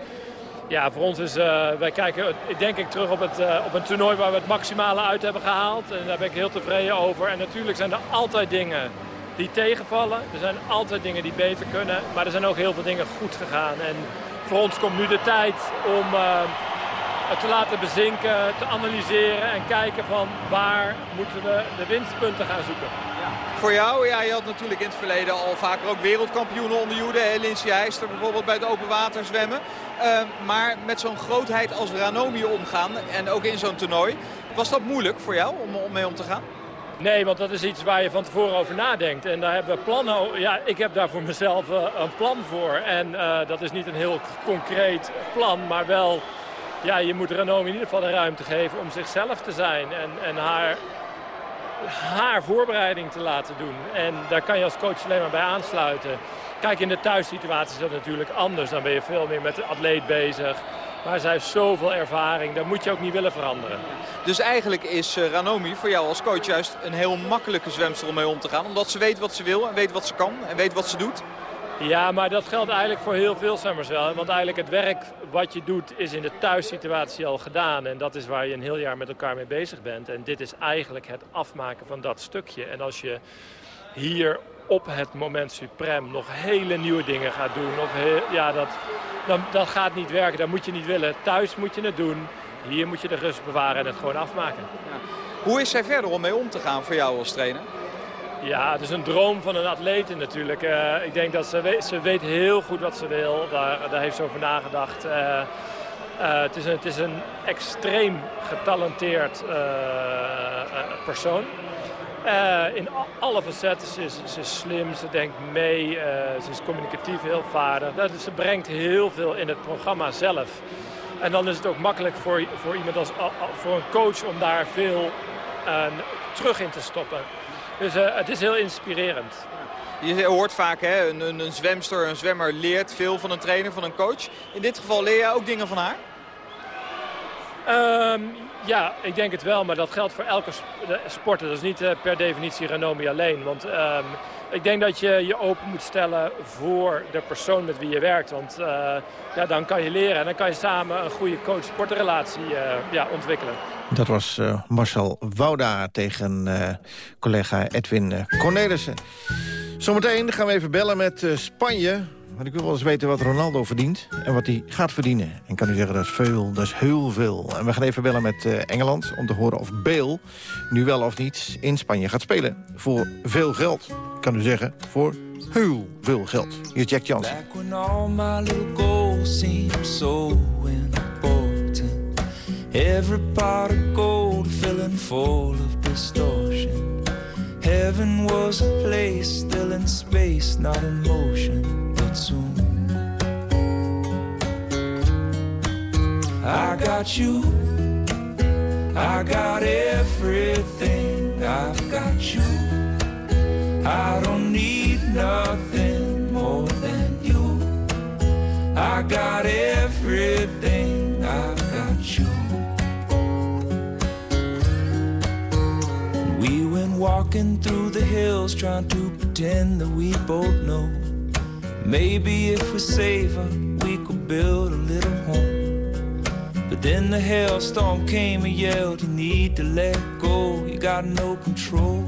ja, voor ons is, uh, wij kijken denk ik terug op, het, uh, op een toernooi waar we het maximale uit hebben gehaald. En daar ben ik heel tevreden over. En natuurlijk zijn er altijd dingen die tegenvallen. Er zijn altijd dingen die beter kunnen. Maar er zijn ook heel veel dingen goed gegaan. En voor ons komt nu de tijd om het te laten bezinken, te analyseren en kijken van waar moeten we de winstpunten gaan zoeken. Voor jou, ja, je had natuurlijk in het verleden al vaker ook wereldkampioenen onder Jude. Lindsay Heister bijvoorbeeld bij het open water zwemmen. Uh, maar met zo'n grootheid als Ranomi omgaan en ook in zo'n toernooi. Was dat moeilijk voor jou om, om mee om te gaan? Nee, want dat is iets waar je van tevoren over nadenkt. En daar hebben plannen Ja, ik heb daar voor mezelf uh, een plan voor. En uh, dat is niet een heel concreet plan, maar wel... Ja, je moet Ranomi in ieder geval de ruimte geven om zichzelf te zijn. En, en haar haar voorbereiding te laten doen. En daar kan je als coach alleen maar bij aansluiten. Kijk, in de thuissituatie is dat natuurlijk anders. Dan ben je veel meer met de atleet bezig. Maar zij heeft zoveel ervaring, dat moet je ook niet willen veranderen. Dus eigenlijk is uh, Ranomi voor jou als coach juist een heel makkelijke zwemster om mee om te gaan. Omdat ze weet wat ze wil en weet wat ze kan en weet wat ze doet. Ja, maar dat geldt eigenlijk voor heel veel zwemmers wel. Want eigenlijk het werk wat je doet is in de thuissituatie al gedaan. En dat is waar je een heel jaar met elkaar mee bezig bent. En dit is eigenlijk het afmaken van dat stukje. En als je hier op het moment suprem nog hele nieuwe dingen gaat doen. Of ja, dat, dan, dat gaat niet werken, dat moet je niet willen. Thuis moet je het doen, hier moet je de rust bewaren en het gewoon afmaken. Ja. Hoe is zij verder om mee om te gaan voor jou als trainer? Ja, het is een droom van een atleet natuurlijk. Uh, ik denk dat ze weet, ze weet heel goed wat ze wil. Daar, daar heeft ze over nagedacht. Uh, uh, het, is een, het is een extreem getalenteerd persoon. In alle facetten. Ze is, ze slim, ze denkt mee, ze is communicatief heel vaardig. Dat, ze brengt heel veel in het programma zelf. En dan is het ook makkelijk voor, voor iemand als voor een coach om daar veel terug in te stoppen. Dus het is heel inspirerend. Je hoort vaak, hè, een, een, een zwemster, een zwemmer leert veel van een trainer, van een coach. In dit geval leer jij ook dingen van haar? Um, ja, ik denk het wel, maar dat geldt voor elke sporter. Dat is niet uh, per definitie Renomi alleen. Want um, ik denk dat je je open moet stellen voor de persoon met wie je werkt. Want uh, ja, dan kan je leren en dan kan je samen een goede coach-sportrelatie uh, ja, ontwikkelen. Dat was Marcel Wouda tegen collega Edwin Cornelissen. Zometeen gaan we even bellen met Spanje. Want ik wil wel eens weten wat Ronaldo verdient en wat hij gaat verdienen. En kan u zeggen, dat is veel, dat is heel veel. En we gaan even bellen met uh, Engeland om te horen of Bale, nu wel of niet, in Spanje gaat spelen. Voor veel geld, kan u zeggen, voor heel veel geld. Hier is Jack seem so important. Every pot of gold filling full of distortion. Heaven was a place still in space, not in motion. I got you, I got everything, I've got you. I don't need nothing more than you. I got everything, I've got you. We went walking through the hills trying to pretend that we both know Maybe if we save her, we could build a little home. Then the hailstorm came and yelled, You need to let go, you got no control.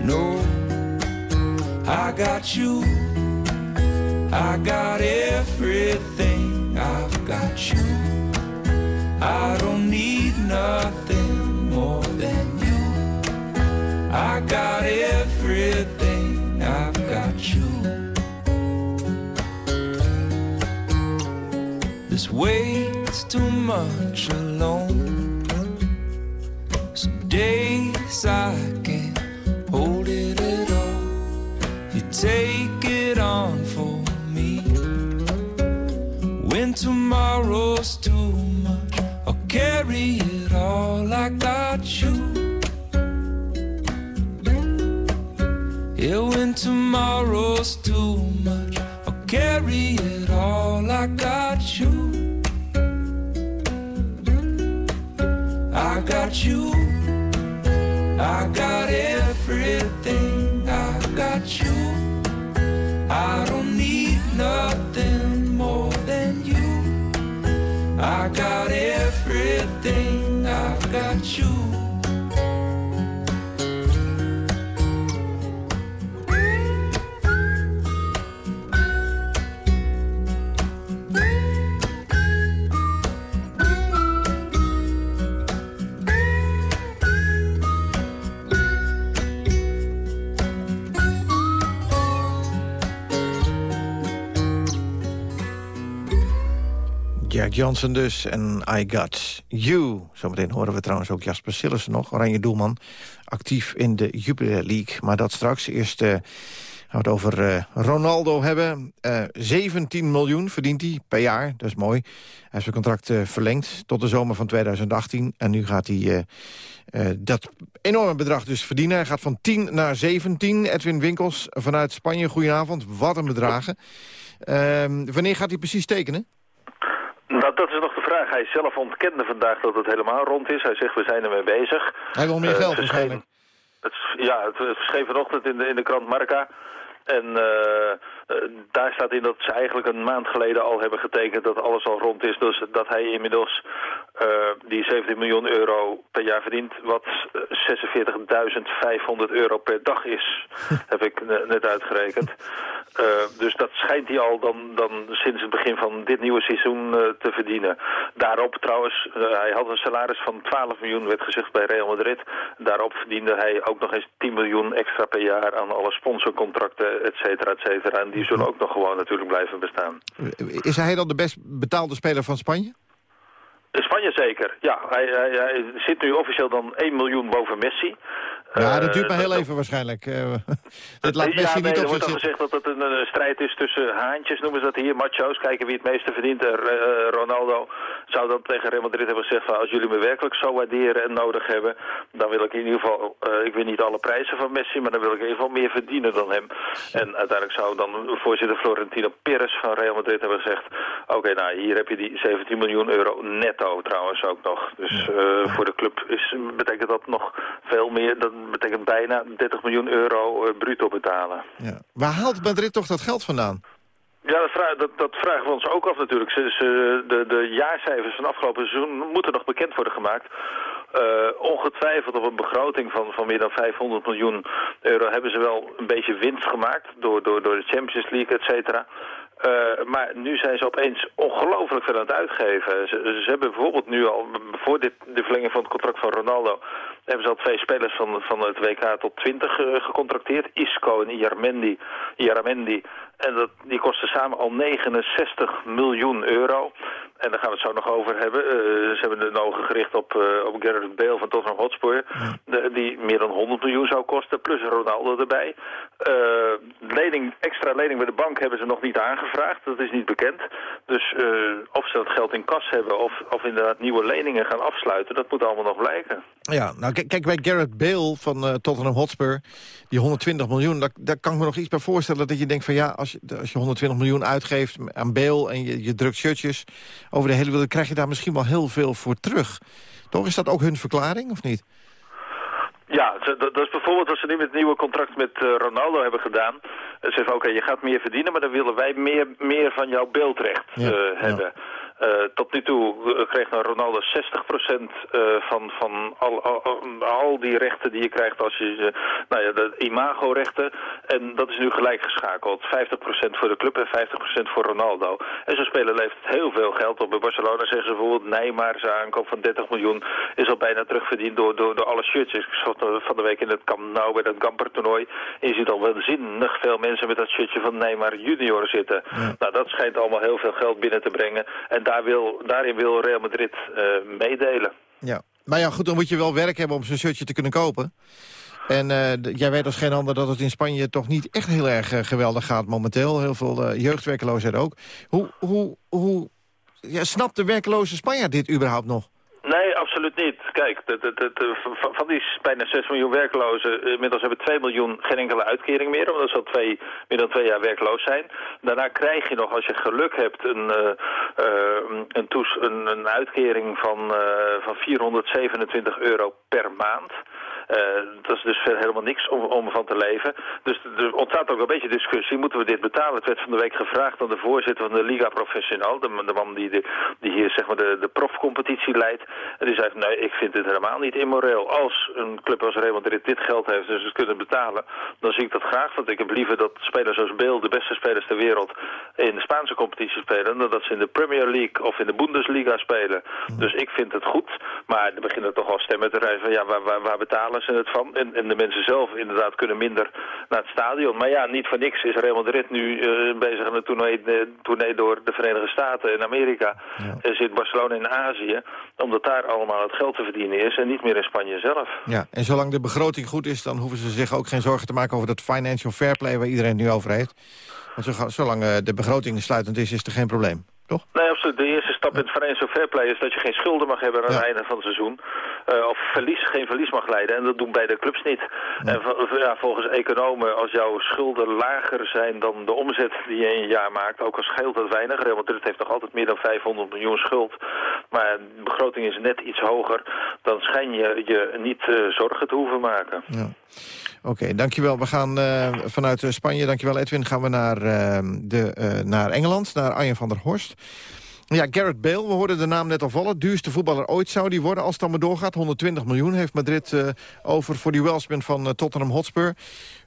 No, I got you, I got everything, I've got you. I don't need nothing more than you. I got everything, I've got you. This too much alone. Some days I can't hold it at all. You take it on for me. When tomorrow's too much, I'll carry it all. I got you. Yeah, when tomorrow's too much, I'll carry it all. I got you. Got you. I got everything. I got you. I don't need nothing more than you. I got everything. I've got you. Jack Johnson dus en I Got You. Zometeen horen we trouwens ook Jasper Sillissen nog, oranje doelman. Actief in de Jupiler League. Maar dat straks eerst uh, Gaan we het over uh, Ronaldo hebben. Uh, 17 miljoen verdient hij per jaar, dat is mooi. Hij heeft zijn contract verlengd tot de zomer van 2018. En nu gaat hij dat enorme bedrag dus verdienen. Hij gaat van 10 naar 17. Edwin Winkels vanuit Spanje, goedenavond. Wat een bedragen. Ehm, wanneer gaat hij precies tekenen? Nou, dat is nog de vraag. Hij zelf ontkende vandaag dat het helemaal rond is. Hij zegt, we zijn ermee bezig. Hij wil meer geld waarschijnlijk. Het, ja, het, het verscheen vanochtend in de, in de krant Marca. En uh, daar staat in dat ze eigenlijk een maand geleden al hebben getekend dat alles al rond is. Dus dat hij inmiddels uh, die 17 miljoen euro per jaar verdient, wat 46.500 euro per dag is, heb ik net uitgerekend. Uh, dus dat schijnt hij al dan, dan sinds het begin van dit nieuwe seizoen te verdienen. Daarop trouwens, hij had een salaris van 12 miljoen, werd gezegd bij Real Madrid. Daarop verdiende hij ook nog eens 10 miljoen extra per jaar aan alle sponsorcontracten, et cetera, et cetera. En die zullen ook nog gewoon natuurlijk blijven bestaan. Is hij dan de best betaalde speler van Spanje? Spanje zeker, ja. Hij, hij, hij, zit nu officieel dan 1 miljoen boven Messi. Ja, dat duurt maar heel even waarschijnlijk. Uh, dat laat Messi ja, nee, niet op er wordt al gezegd dat het een, een, strijd is tussen haantjes, noemen ze dat hier, macho's. Kijken wie het meeste verdient. Ronaldo zou dan tegen Real Madrid hebben gezegd van als jullie me werkelijk zo waarderen en nodig hebben, dan wil ik in ieder geval, uh, ik weet niet alle prijzen van Messi, maar dan wil ik in ieder geval meer verdienen dan hem. En uiteindelijk zou dan voorzitter Florentino Perez van Real Madrid hebben gezegd, oké, nou hier heb je die 17 miljoen euro netto trouwens ook nog. Dus voor de club is, betekent dat nog veel meer dan betekent bijna 30 miljoen euro uh, bruto betalen. Ja. Waar haalt Madrid toch dat geld vandaan? Ja, dat, vraag, dat, dat, vragen we ons ook af natuurlijk. Ze, de, de jaarcijfers van afgelopen seizoen moeten nog bekend worden gemaakt. Uh, ongetwijfeld op een begroting van, van meer dan 500 miljoen euro hebben ze wel een beetje winst gemaakt door, door, door de Champions League, et cetera. Uh, maar nu zijn ze opeens ongelooflijk veel aan het uitgeven. Ze, ze, hebben bijvoorbeeld nu al, voor dit, de verlenging van het contract van Ronaldo... hebben ze al twee spelers van, van het WK tot 20 uh, eh, gecontracteerd. Isco en Iarmendi. Iarmendi. En dat, die kosten samen al 69 miljoen euro. En daar gaan we het zo nog over hebben. Uh, ze hebben de ogen gericht op, uh, op Gareth Bale van Tottenham Hotspur. De, die meer dan 100 miljoen zou kosten, plus Ronaldo erbij. Uh, lening, extra lening bij de bank hebben ze nog niet aangevraagd. Dat is niet bekend. Dus of ze dat geld in kas hebben of, of inderdaad nieuwe leningen gaan afsluiten... dat moet allemaal nog blijken. Ja, nou kijk, bij Gareth Bale van Tottenham Hotspur... die 120 miljoen, daar, daar kan ik me nog iets bij voorstellen... dat je denkt van ja, als je, als je 120 miljoen uitgeeft aan Bale en je, je drukt shirtjes over de hele wereld... krijg je daar misschien wel heel veel voor terug. Toch is dat ook hun verklaring, of niet? Ja, dat is bijvoorbeeld wat ze nu met het nieuwe contract met uh, Ronaldo hebben gedaan. Ze zeggen, oké, je gaat meer verdienen, maar dan willen wij meer, meer van jouw beeldrecht uh, hebben. Ja. Uh, tot nu toe eh, kreeg nou Ronaldo 60% uh, van, van al, al, al, die rechten die je krijgt als je, nou ja, de imago-rechten. En dat is nu gelijk geschakeld. 50% voor de club en 50% voor Ronaldo. En zo'n speler levert heel veel geld op. Bij Barcelona zeggen ze bijvoorbeeld Neymar, zijn aankoop van 30 miljoen, is al bijna terugverdiend door, door, door alle shirtjes. Ik zat van de week in het Camp Nou bij dat Gamper-toernooi. En je ziet al waanzinnig veel mensen met dat shirtje van Neymar junior zitten. Ja. Nou, dat schijnt allemaal heel veel geld binnen te brengen. En daar wil, daarin wil Real Madrid uh, meedelen. Ja, maar ja, goed, dan moet je wel werk hebben om zo'n shirtje te kunnen kopen. En uh, jij weet als geen ander dat het in Spanje toch niet echt heel erg uh, geweldig gaat momenteel. Heel veel jeugdwerkeloosheid ook. Hoe, hoe, hoe ja, snapt de werkloze Spanjaard dit überhaupt nog? Absoluut niet. Kijk, de, de, van die bijna 6 miljoen werklozen, inmiddels hebben 2 miljoen geen enkele uitkering meer, omdat ze al twee, meer dan twee jaar werkloos zijn. Daarna krijg je nog, als je geluk hebt, een, uh, uh, een, toes, een, uitkering van, van 427 euro per maand. Uh, dat is dus helemaal niks om, om van te leven. Dus er ontstaat ook een beetje discussie. Moeten we dit betalen? Het werd van de week gevraagd aan de voorzitter van de Liga Professional. De, de man die, de, die hier zeg maar de, de profcompetitie leidt. En die zei, nee, ik vind dit helemaal niet immoreel. Als een club als Real Madrid dit geld heeft en ze kunnen betalen, dan zie ik dat graag. Want ik heb liever dat spelers zoals Bale, de beste spelers ter wereld, in de Spaanse competitie spelen, dan dat ze in de Premier League of in de Bundesliga spelen. Dus ik vind het goed. Maar er beginnen toch al stemmen te rijden van, ja, waar, waar, waar betalen het van. En, en de mensen zelf inderdaad kunnen minder naar het stadion. Maar ja, niet voor niks is Real Madrid nu uh, bezig met een tournee, tournee door de Verenigde Staten en Amerika. Ja. En zit Barcelona in Azië, omdat daar allemaal het geld te verdienen is en niet meer in Spanje zelf. Ja, en zolang de begroting goed is, dan hoeven ze zich ook geen zorgen te maken over dat financial fair play waar iedereen het nu over heeft. Want zolang eh, de begroting sluitend is, is er geen probleem toch? Nee, absoluut. De eerste stap in het financial fair play is dat je geen schulden mag hebben aan het einde van het seizoen. Uh, of verlies, geen verlies mag leiden. En dat doen beide clubs niet. En ja, volgens economen, als jouw schulden lager zijn dan de omzet die je in een jaar maakt, ook al scheelt dat weinig. Real Madrid heeft nog altijd meer dan 500 miljoen schuld. Maar de begroting is net iets hoger. Dan schijn je je niet uh, zorgen te hoeven maken. Ja. Oké, dankjewel. We gaan uh, vanuit Spanje, dankjewel Edwin, gaan we naar, uh, de, uh, naar Engeland, naar Arjen van der Horst. Ja, Garrett Bale, we hoorden de naam net al vallen. Duurste voetballer ooit zou die worden als het allemaal doorgaat. 120 miljoen heeft Madrid over voor die Welsman van Tottenham Hotspur.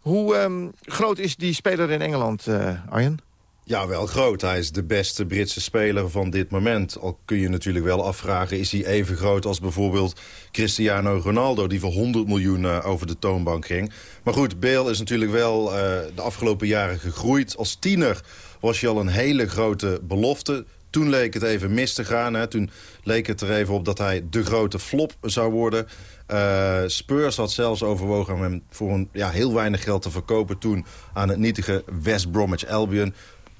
Hoe um, groot is die speler in Engeland, Arjen? Ja, wel groot. Hij is de beste Britse speler van dit moment. Al kun je natuurlijk wel afvragen... is hij even groot als bijvoorbeeld Cristiano Ronaldo... die voor 100 miljoen uh, over de toonbank ging. Maar goed, Bale is natuurlijk wel uh, de afgelopen jaren gegroeid. Als tiener was hij al een hele grote belofte. Toen leek het even mis te gaan. Hè. Toen leek het er even op dat hij de grote flop zou worden. Uh, Spurs had zelfs overwogen om hem voor een, ja, heel weinig geld te verkopen... toen aan het nietige West Bromwich Albion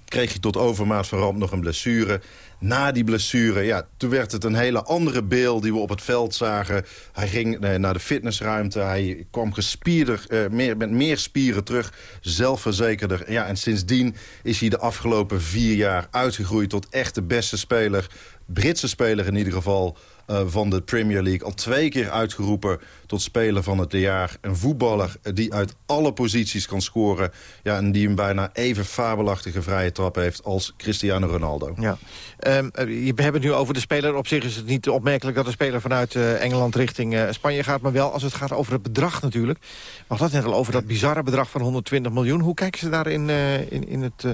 kreeg hij tot overmaat van ramp nog een blessure. Na die blessure, ja, toen werd het een hele andere beeld die we op het veld zagen. Hij ging eh, naar de fitnessruimte, hij kwam gespierder, uh, meer, met meer spieren terug, zelfverzekerder. Ja, en sindsdien is hij de afgelopen vier jaar uitgegroeid tot echt de beste speler. Britse speler in ieder geval uh, van de Premier League. Al twee keer uitgeroepen tot speler van het jaar. Een voetballer die uit alle posities kan scoren. Ja, en die een bijna even fabelachtige vrije trap heeft als Cristiano Ronaldo. Ja. Um, we hebben het nu over de speler. Op zich is het niet opmerkelijk dat de speler vanuit uh, Engeland richting Spanje gaat. Maar wel als het gaat over het bedrag natuurlijk. We het net al over dat bizarre bedrag van 120 miljoen. Hoe kijken ze daar in, in, in het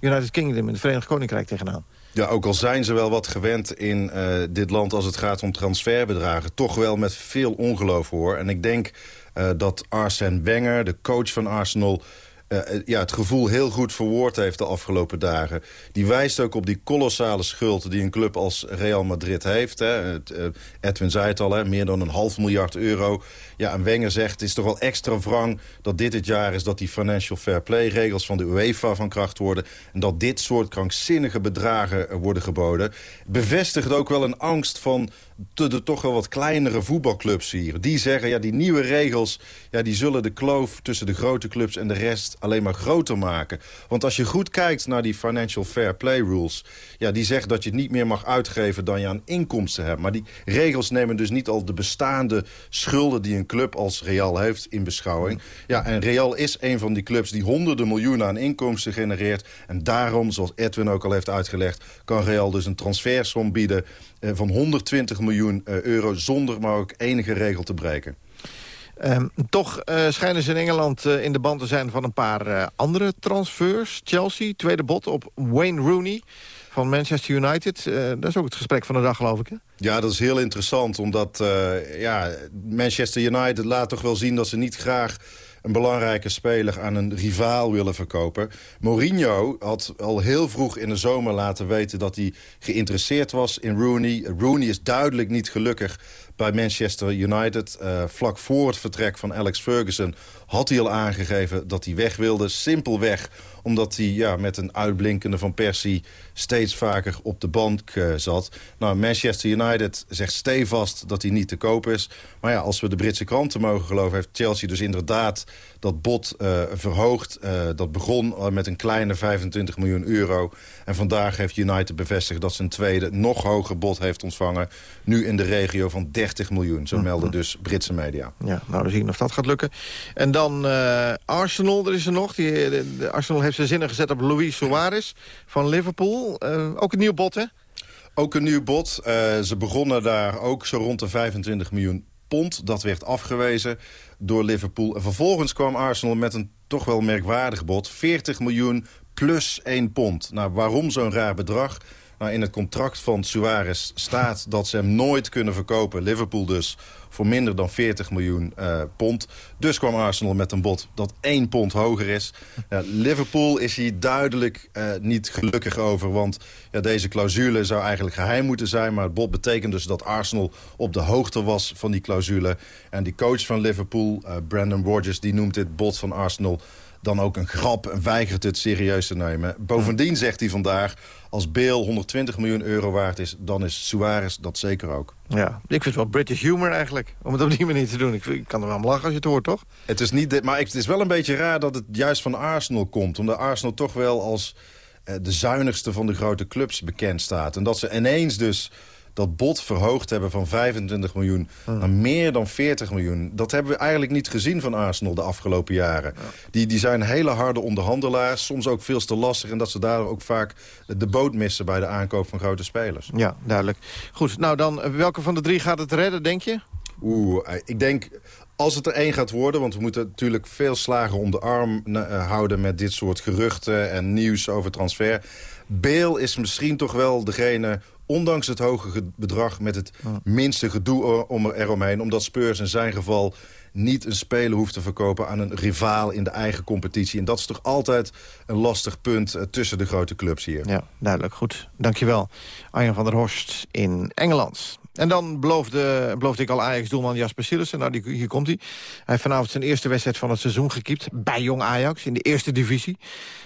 United Kingdom, in het Verenigd Koninkrijk tegenaan? Ja, ook al zijn ze wel wat gewend in uh, dit land als het gaat om transferbedragen... toch wel met veel ongeloof hoor. En ik denk uh, dat Arsène Wenger, de coach van Arsenal... Uh, ja, het gevoel heel goed verwoord heeft de afgelopen dagen. Die wijst ook op die kolossale schuld die een club als Real Madrid heeft. Hè. Edwin zei het al, hè, meer dan een half miljard euro. Ja, en Wenger zegt, het is toch wel extra wrang dat dit het jaar is... dat die financial fair play regels van de UEFA van kracht worden... en dat dit soort krankzinnige bedragen worden geboden. Bevestigt ook wel een angst van de toch wel wat kleinere voetbalclubs hier. Die zeggen, ja, die nieuwe regels... Ja, die zullen de kloof tussen de grote clubs en de rest alleen maar groter maken. Want als je goed kijkt naar die financial fair play rules... ja, die zeggen dat je niet meer mag uitgeven dan je aan inkomsten hebt. Maar die regels nemen dus niet al de bestaande schulden... die een club als Real heeft in beschouwing. Ja, en Real is een van die clubs die honderden miljoenen aan inkomsten genereert. En daarom, zoals Edwin ook al heeft uitgelegd... kan Real dus een transfersom bieden van 120 miljoen eh, euro... zonder maar ook enige regel te breken. Um, toch uh, schijnen ze in Engeland uh, in de band te zijn van een paar uh, andere transfers. Chelsea, tweede bot op Wayne Rooney van Manchester United. dat is ook het gesprek van de dag, geloof ik, hè? Ja, dat is heel interessant, omdat ja, Manchester United laat toch wel zien... dat ze niet graag een belangrijke speler aan een rivaal willen verkopen. Mourinho had al heel vroeg in de zomer laten weten dat hij geïnteresseerd was in Rooney. Rooney is duidelijk niet gelukkig bij Manchester United. Uh, vlak voor het vertrek van Alex Ferguson had hij al aangegeven dat hij weg wilde. Simpelweg omdat hij ja, met een uitblinkende Van Persie steeds vaker op de bank uh, zat. Nou, Manchester United zegt stevast dat hij niet te koop is. Maar ja, als we de Britse kranten mogen geloven... heeft Chelsea dus inderdaad dat bod uh, verhoogd. Uh, dat begon met een kleine 25 miljoen euro. En vandaag heeft United bevestigd dat zijn tweede nog hoger bod heeft ontvangen. Nu in de regio van 30 miljoen. Zo melden dus Britse media. Ja, nou, we zien of dat gaat lukken. En dan uh, Arsenal, er is er nog. Die, de, de Arsenal heeft zijn zinnen gezet op Luis Suarez van Liverpool. ook een nieuw bod, hè? Ook een nieuw bod. ze begonnen daar ook zo rond de 25 miljoen pond. Dat werd afgewezen door Liverpool. En vervolgens kwam Arsenal met een toch wel merkwaardig bod. 40 miljoen plus 1 pond. Nou, waarom zo'n raar bedrag? Nou, in het contract van Suarez staat dat ze hem nooit kunnen verkopen. Liverpool dus voor minder dan 40 miljoen uh, pond. Dus kwam Arsenal met een bod dat 1 pond hoger is. Ja, Liverpool is hier duidelijk uh, niet gelukkig over. Want ja, deze clausule zou eigenlijk geheim moeten zijn. Maar het bod betekent dus dat Arsenal op de hoogte was van die clausule. En die coach van Liverpool, uh, Brandon Rodgers, die noemt dit bod van Arsenal dan ook een grap en weigert het serieus te nemen. Bovendien zegt hij vandaag, als Bale 120 miljoen euro waard is... dan is Suarez dat zeker ook. Ja, ik vind het wel British humor eigenlijk, om het op die manier te doen. Ik, kan er wel om lachen als je het hoort, toch? Het is niet dit, maar het is wel een beetje raar dat het juist van Arsenal komt. Omdat Arsenal toch wel als eh, de zuinigste van de grote clubs bekend staat. En dat ze ineens dus dat bod verhoogd hebben van 25 miljoen naar meer dan 40 miljoen. Dat hebben we eigenlijk niet gezien van Arsenal de afgelopen jaren. Die, die zijn hele harde onderhandelaars, soms ook veel te lastig... en dat ze daar ook vaak de boot missen bij de aankoop van grote spelers. Ja, duidelijk. Goed, nou dan, welke van de drie gaat het redden, denk je? Oeh, ik denk als het er één gaat worden, want we moeten natuurlijk veel slagen om de arm uh, houden met dit soort geruchten en nieuws over transfer. Bale is misschien toch wel degene ondanks het hoge bedrag met het minste gedoe om er eromheen. Omdat Spurs in zijn geval niet een speler hoeft te verkopen aan een rivaal in de eigen competitie. En dat is toch altijd een lastig punt uh, tussen de grote clubs hier. Ja, duidelijk. Goed. Dankjewel. Arjen van der Horst in Engeland. En dan beloofde, beloofde ik al Ajax-doelman Jasper Sillissen. Nou, die, hier komt hij. Hij heeft vanavond zijn eerste wedstrijd van het seizoen gekiept... bij Jong Ajax in de eerste divisie.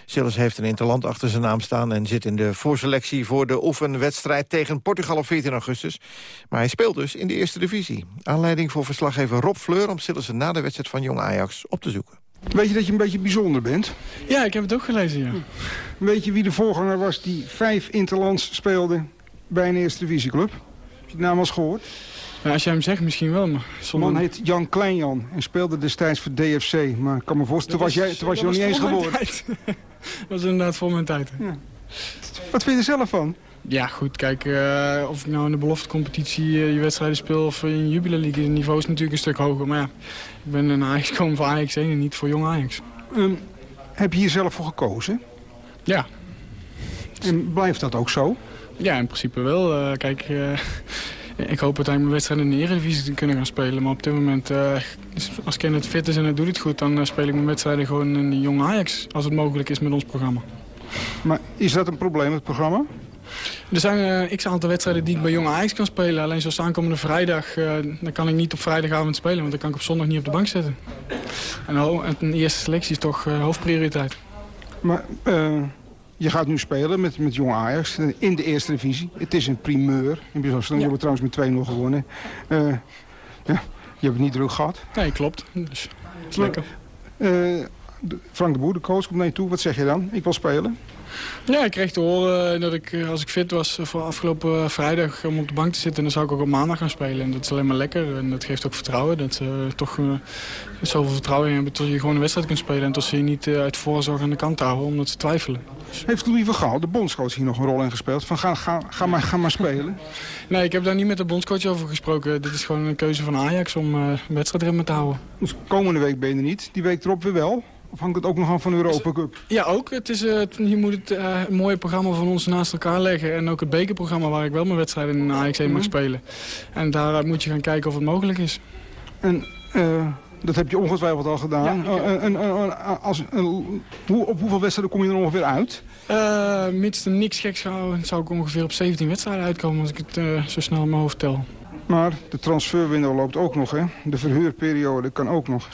Sillis heeft een interland achter zijn naam staan... en zit in de voorselectie voor de oefenwedstrijd tegen Portugal op 14 augustus. Maar hij speelt dus in de eerste divisie. Aanleiding voor verslaggever Rob Fleur... om Sillissen na de wedstrijd van Jong Ajax op te zoeken. Weet je dat je een beetje bijzonder bent? Ja, ik heb het ook gelezen, ja. Weet je wie de voorganger was die vijf interlands speelde bij een eerste divisieclub? Je de naam al eens gehoord? Ja, als jij hem zegt, misschien wel. Maar zonder... De man heet Jan Kleinjan en speelde destijds voor DFC. Maar ik kan me voorstellen, toen was, jij, toen was je nog niet eens geboren. dat was inderdaad voor mijn tijd. Ja. Wat vind je er zelf van? Ja, goed. Kijk, uh, of ik nou in de beloftecompetitie uh, je wedstrijden speel of in Jubilee League, het niveau is natuurlijk een stuk hoger. Maar ja, ik ben naar Ajax gekomen voor Ajax 1 en niet voor jong Ajax. Um, heb je hier zelf voor gekozen? Ja. En blijft dat ook zo? Ja, in principe wel. Uh, kijk, uh, ik hoop uiteindelijk mijn wedstrijd in de Eredivisie te kunnen gaan spelen. Maar op dit moment, uh, als Kenneth fit is en het doet het goed... dan speel ik mijn wedstrijden gewoon in de Jong Ajax. Als het mogelijk is met ons programma. Maar is dat een probleem, het programma? Er zijn uh, x-aantal wedstrijden die ik bij Jong Ajax kan spelen. Alleen zoals aankomende vrijdag, uh, dan kan ik niet op vrijdagavond spelen. Want dan kan ik op zondag niet op de bank zitten. En een eerste selectie is toch uh, hoofdprioriteit. Maar je gaat nu spelen met, met Jong Ajax in de eerste divisie. Het is een primeur. In bijzonder, ja. je hebt trouwens met 2-0 gewonnen. ja, je hebt het niet druk gehad. Nee, klopt. Dus, is lekker. Frank de Boer, de coach, komt naar je toe. Wat zeg je dan? Ik wil spelen. Ja, ik kreeg te horen dat ik, als ik fit was voor afgelopen vrijdag om op de bank te zitten, dan zou ik ook op maandag gaan spelen. En dat is alleen maar lekker en dat geeft ook vertrouwen. Dat ze toch uh, zoveel vertrouwen in hebben tot je gewoon een wedstrijd kunt spelen. En tot ze je niet uh, uit voorzorg aan de kant houden omdat ze twijfelen. Heeft Louis van Gaal, de bondscoach, hier nog een rol in gespeeld? Van ga, ga, ga, maar, ga maar spelen? Nee, ik heb daar niet met de bondscoach over gesproken. Dit is gewoon een keuze van Ajax om wedstrijdritme te houden. Dus komende week ben je er niet. Die week erop weer wel? Of hangt het ook nog af van de Europa Cup? Ja, ook. Het is, uh, je moet het uh, mooie programma van ons naast elkaar leggen. En ook het bekerprogramma waar ik wel mijn wedstrijden in Ajax 1 mag spelen. En daaruit moet je gaan kijken of het mogelijk is. En uh, dat heb je ongetwijfeld al gedaan. Ja, en, als, hoe, op hoeveel wedstrijden kom je er ongeveer uit? mits er niks geks zou, zou ik ongeveer op 17 wedstrijden uitkomen als ik het zo snel in mijn hoofd tel. Maar de transferwindow loopt ook nog, hè? De verhuurperiode kan ook nog.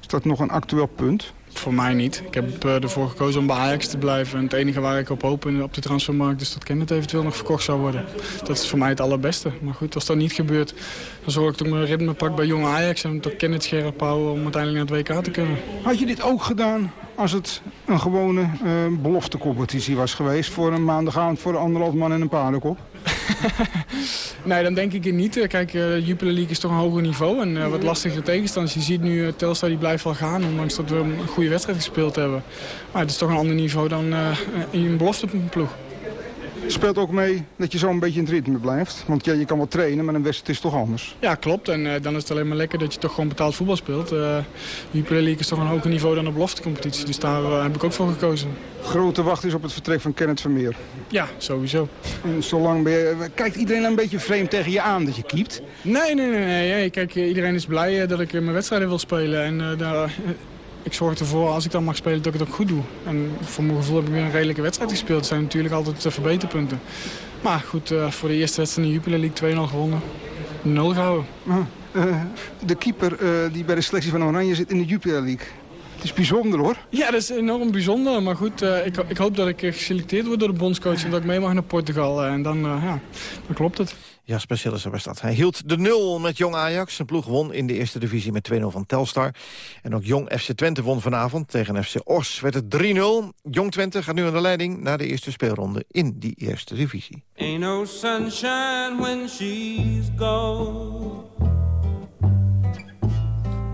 Is dat nog een actueel punt? Voor mij niet. Ik heb uh, ervoor gekozen om bij Ajax te blijven. En het enige waar ik op hoop op de transfermarkt is dat Kenneth eventueel nog verkocht zou worden. Dat is voor mij het allerbeste. Maar goed, als dat niet gebeurt, dan zorg ik dat mijn ritme pak bij jonge Ajax. En toch Kenneth scherp houden om uiteindelijk naar het WK te kunnen. Had je dit ook gedaan als het een gewone uh, beloftecompetitie was geweest... voor een maandagavond voor anderhalf man en een paardenkop? nee, dan denk ik het niet. Kijk, uh, Jupiler League is toch een hoger niveau en uh, wat lastigere tegenstanders. Je ziet nu, uh, Telstar die blijft wel gaan, ondanks dat we een goede wedstrijd gespeeld hebben. Maar het is toch een ander niveau dan in een belofteploeg. Speelt ook mee dat je zo een beetje in het ritme blijft. Want ja, je kan wel trainen, maar een wedstrijd is toch anders. Ja, klopt. En uh, dan is het alleen maar lekker dat je toch gewoon betaald voetbal speelt. Uh, Jupiler League is toch een hoger niveau dan de beloftecompetitie. Dus daar uh, heb ik ook voor gekozen. Grote wacht is op het vertrek van Kenneth Vermeer. Ja, sowieso. En zolang ben je, kijkt iedereen een beetje vreemd tegen je aan dat je keept? Nee, nee, nee. nee. Kijk, iedereen is blij dat ik mijn wedstrijden wil spelen. En daar ik zorg ervoor, als ik dan mag spelen, dat ik het ook goed doe. En voor mijn gevoel heb ik weer een redelijke wedstrijd gespeeld. Er zijn natuurlijk altijd verbeterpunten. Maar goed, uh, voor de eerste wedstrijd in de Jupiler League 2-0 gewonnen. 0 gehouden. Uh, uh, de keeper die bij de selectie van Oranje zit in de Jupiler League. Is bijzonder hoor. Ja, dat is enorm bijzonder. Maar goed, ik, ik, hoop dat ik geselecteerd word door de bondscoach... en dat ik mee mag naar Portugal. en dan, ja, dan klopt het. Jasper Sillissen was dat. Hij hield de nul met Jong Ajax. Zijn ploeg won in de eerste divisie met 2-0 van Telstar. En ook Jong FC Twente won vanavond. Tegen FC Os werd het 3-0. Jong Twente gaat nu aan de leiding naar de eerste speelronde in die eerste divisie. Ain't no sunshine when she's gone.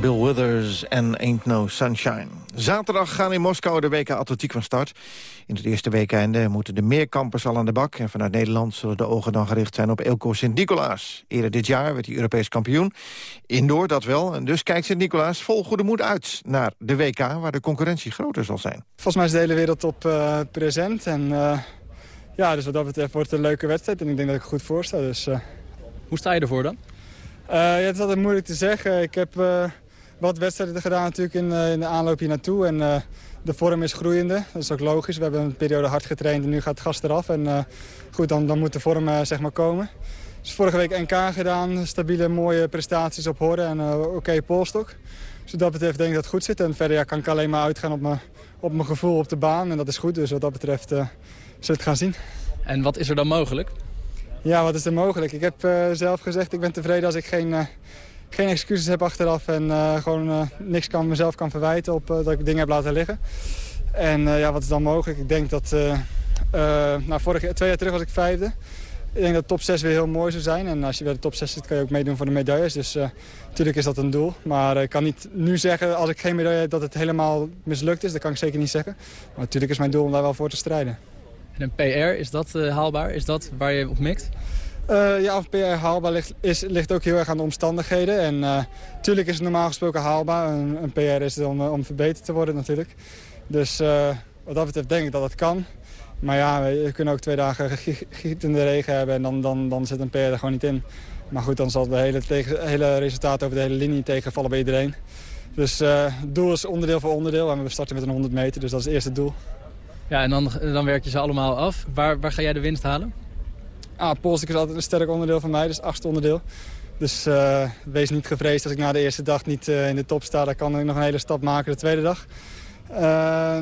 Bill Withers en Ain't No Sunshine. Zaterdag gaan in Moskou de WK Atletiek van start. In het eerste weekende moeten de meerkampers al aan de bak... en vanuit Nederland zullen de ogen dan gericht zijn op Elko Sint-Nicolaas. Eerder dit jaar werd hij Europees kampioen. Indoor dat wel, en dus kijkt Sint-Nicolaas vol goede moed uit... naar de WK, waar de concurrentie groter zal zijn. Volgens mij is de hele wereld op uh, present. En uh, ja, dus wat dat betreft wordt het een leuke wedstrijd. En ik denk dat ik er goed voor sta. Dus, uh... Hoe sta je ervoor dan? ja, het is altijd moeilijk te zeggen. Ik heb wat wedstrijden gedaan natuurlijk in, uh, in de aanloop hier naartoe. En uh, de vorm is groeiende. Dat is ook logisch. We hebben een periode hard getraind en nu gaat het gas eraf. En uh, goed, dan, dan moet de vorm zeg maar komen. Dus vorige week NK gedaan. Stabiele, mooie prestaties op Horren en oké okay polstok. Dus wat dat betreft denk ik dat het goed zit. En verder ja, kan ik alleen maar uitgaan op mijn, op mijn gevoel op de baan. En dat is goed. Dus wat dat betreft zullen we het gaan zien. En wat is er dan mogelijk? Ja, wat is er mogelijk? Ik heb zelf gezegd, ik ben tevreden als ik geen geen excuses heb achteraf en uh, gewoon uh, niks kan mezelf kan verwijten op uh, dat ik dingen heb laten liggen. En ja, wat is dan mogelijk? Ik denk dat, nou, vorige, twee jaar terug was ik vijfde. Ik denk dat top 6 weer heel mooi zou zijn. En als je bij de top 6 zit, kan je ook meedoen voor de medailles. Dus natuurlijk is dat een doel. Maar ik kan niet nu zeggen, als ik geen medaille heb, dat het helemaal mislukt is. Dat kan ik zeker niet zeggen. Maar natuurlijk is mijn doel om daar wel voor te strijden. En een PR, is dat haalbaar? Is dat waar je op mikt? Uh, ja, of PR haalbaar ligt, is, ligt ook heel erg aan de omstandigheden. En natuurlijk uh, is het normaal gesproken haalbaar. Een, een PR is het om, om verbeterd te worden natuurlijk. Dus uh, wat dat betreft denk ik dat het kan. Maar ja, we kunnen ook twee dagen gietende regen hebben en dan, dan, dan zit een PR er gewoon niet in. Maar goed, dan zal het hele, hele resultaat over de hele linie tegenvallen bij iedereen. Dus het doel is onderdeel voor onderdeel. En we starten met een 100 meter, dus dat is het eerste doel. Ja, en dan, dan werk je ze allemaal af. Waar, waar ga jij de winst halen? Ah, polstuk is altijd een sterk onderdeel van mij, dus achtste onderdeel. Dus uh, wees niet gevreesd als ik na de eerste dag niet uh, in de top sta. Dan kan ik nog een hele stap maken de tweede dag.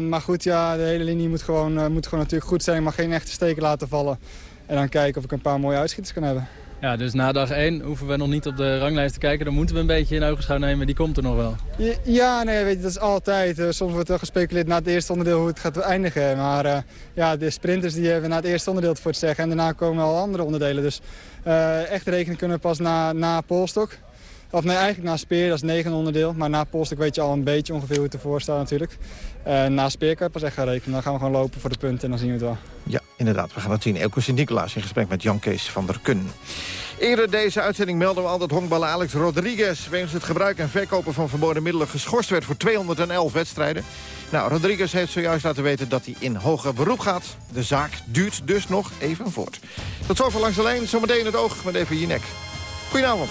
maar goed, ja, de hele linie moet gewoon, moet gewoon natuurlijk goed zijn. mag geen echte steken laten vallen. En dan kijken of ik een paar mooie uitschieters kan hebben. Ja, dus na dag 1 hoeven we nog niet op de ranglijst te kijken. Dan moeten we een beetje in ogenschouw nemen. Die komt er nog wel. Ja, nee, weet je, dat is altijd. Uh, soms wordt er gespeculeerd na het eerste onderdeel hoe het gaat eindigen. Maar uh, ja, de sprinters die hebben na het eerste onderdeel het voor te zeggen. En daarna komen al andere onderdelen. Dus uh, echt rekenen kunnen we pas na, na Polstok. Of nee, eigenlijk na Speer, dat is negen onderdeel. Maar na Polstok weet je al een beetje ongeveer hoe het ervoor staat natuurlijk. Na Speer kan je pas echt gaan rekenen. Dan gaan we gewoon lopen voor de punten en dan zien we het wel. Ja, inderdaad. We gaan het zien. Elko Sint-Nicolaas in gesprek met Jan Kees van der Kun. Eerder deze uitzending melden we al dat honkballer Alex Rodriguez... wegens het gebruik en verkopen van verboden middelen geschorst werd voor 211 wedstrijden. Nou, Rodriguez heeft zojuist laten weten dat hij in hoger beroep gaat. De zaak duurt dus nog even voort. Tot zover langs de lijn. Zometeen het oog met even Jinek. Goedenavond.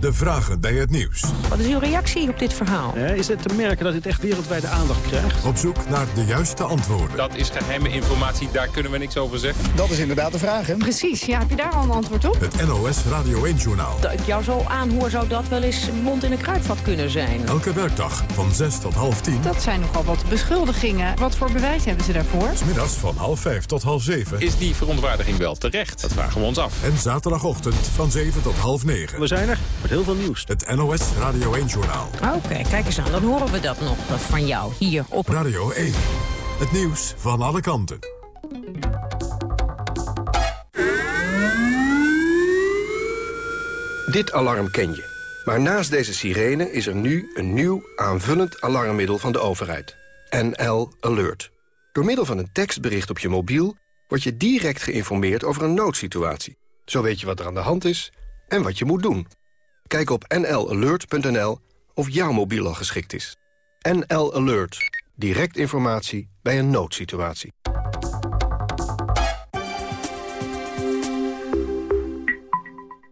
de vragen bij het nieuws. Wat is uw reactie op dit verhaal? is het te merken dat dit echt wereldwijde aandacht krijgt? Op zoek naar de juiste antwoorden. Dat is geheime informatie, daar kunnen we niks over zeggen. Dat is inderdaad de vraag, hè? Precies, ja, heb je daar al een antwoord op? Het NOS Radio 1-journaal. Dat ik jou zo aanhoor, zou dat wel eens mond in een kruidvat kunnen zijn. Elke werkdag van 6 tot half 10. Dat zijn nogal wat beschuldigingen. Wat voor bewijs hebben ze daarvoor? Smiddags van half 5 tot half 7. Is die verontwaardiging wel terecht? Dat vragen we ons af. En zaterdagochtend van 7 tot half 9. We zijn er met heel veel nieuws. Het NOS Radio 1-journaal. Oké, kijk eens aan. Dan horen we dat nog van jou hier op... Radio 1. Het nieuws van alle kanten. Dit alarm ken je. Maar naast deze sirene is er nu een nieuw aanvullend alarmmiddel van de overheid. NL Alert. Door middel van een tekstbericht op je mobiel... word je direct geïnformeerd over een noodsituatie. Zo weet je wat er aan de hand is en wat je moet doen. Kijk op nlalert.nl of jouw mobiel al geschikt is. NL Alert. Direct informatie bij een noodsituatie.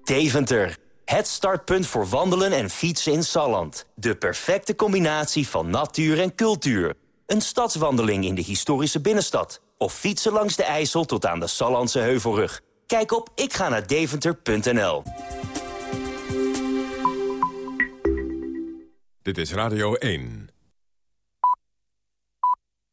Deventer. Het startpunt voor wandelen en fietsen in Salland. De perfecte combinatie van natuur en cultuur. Een stadswandeling in de historische binnenstad. Of fietsen langs de IJssel tot aan de Sallandse Heuvelrug. Kijk op ikga Dit is Radio 1.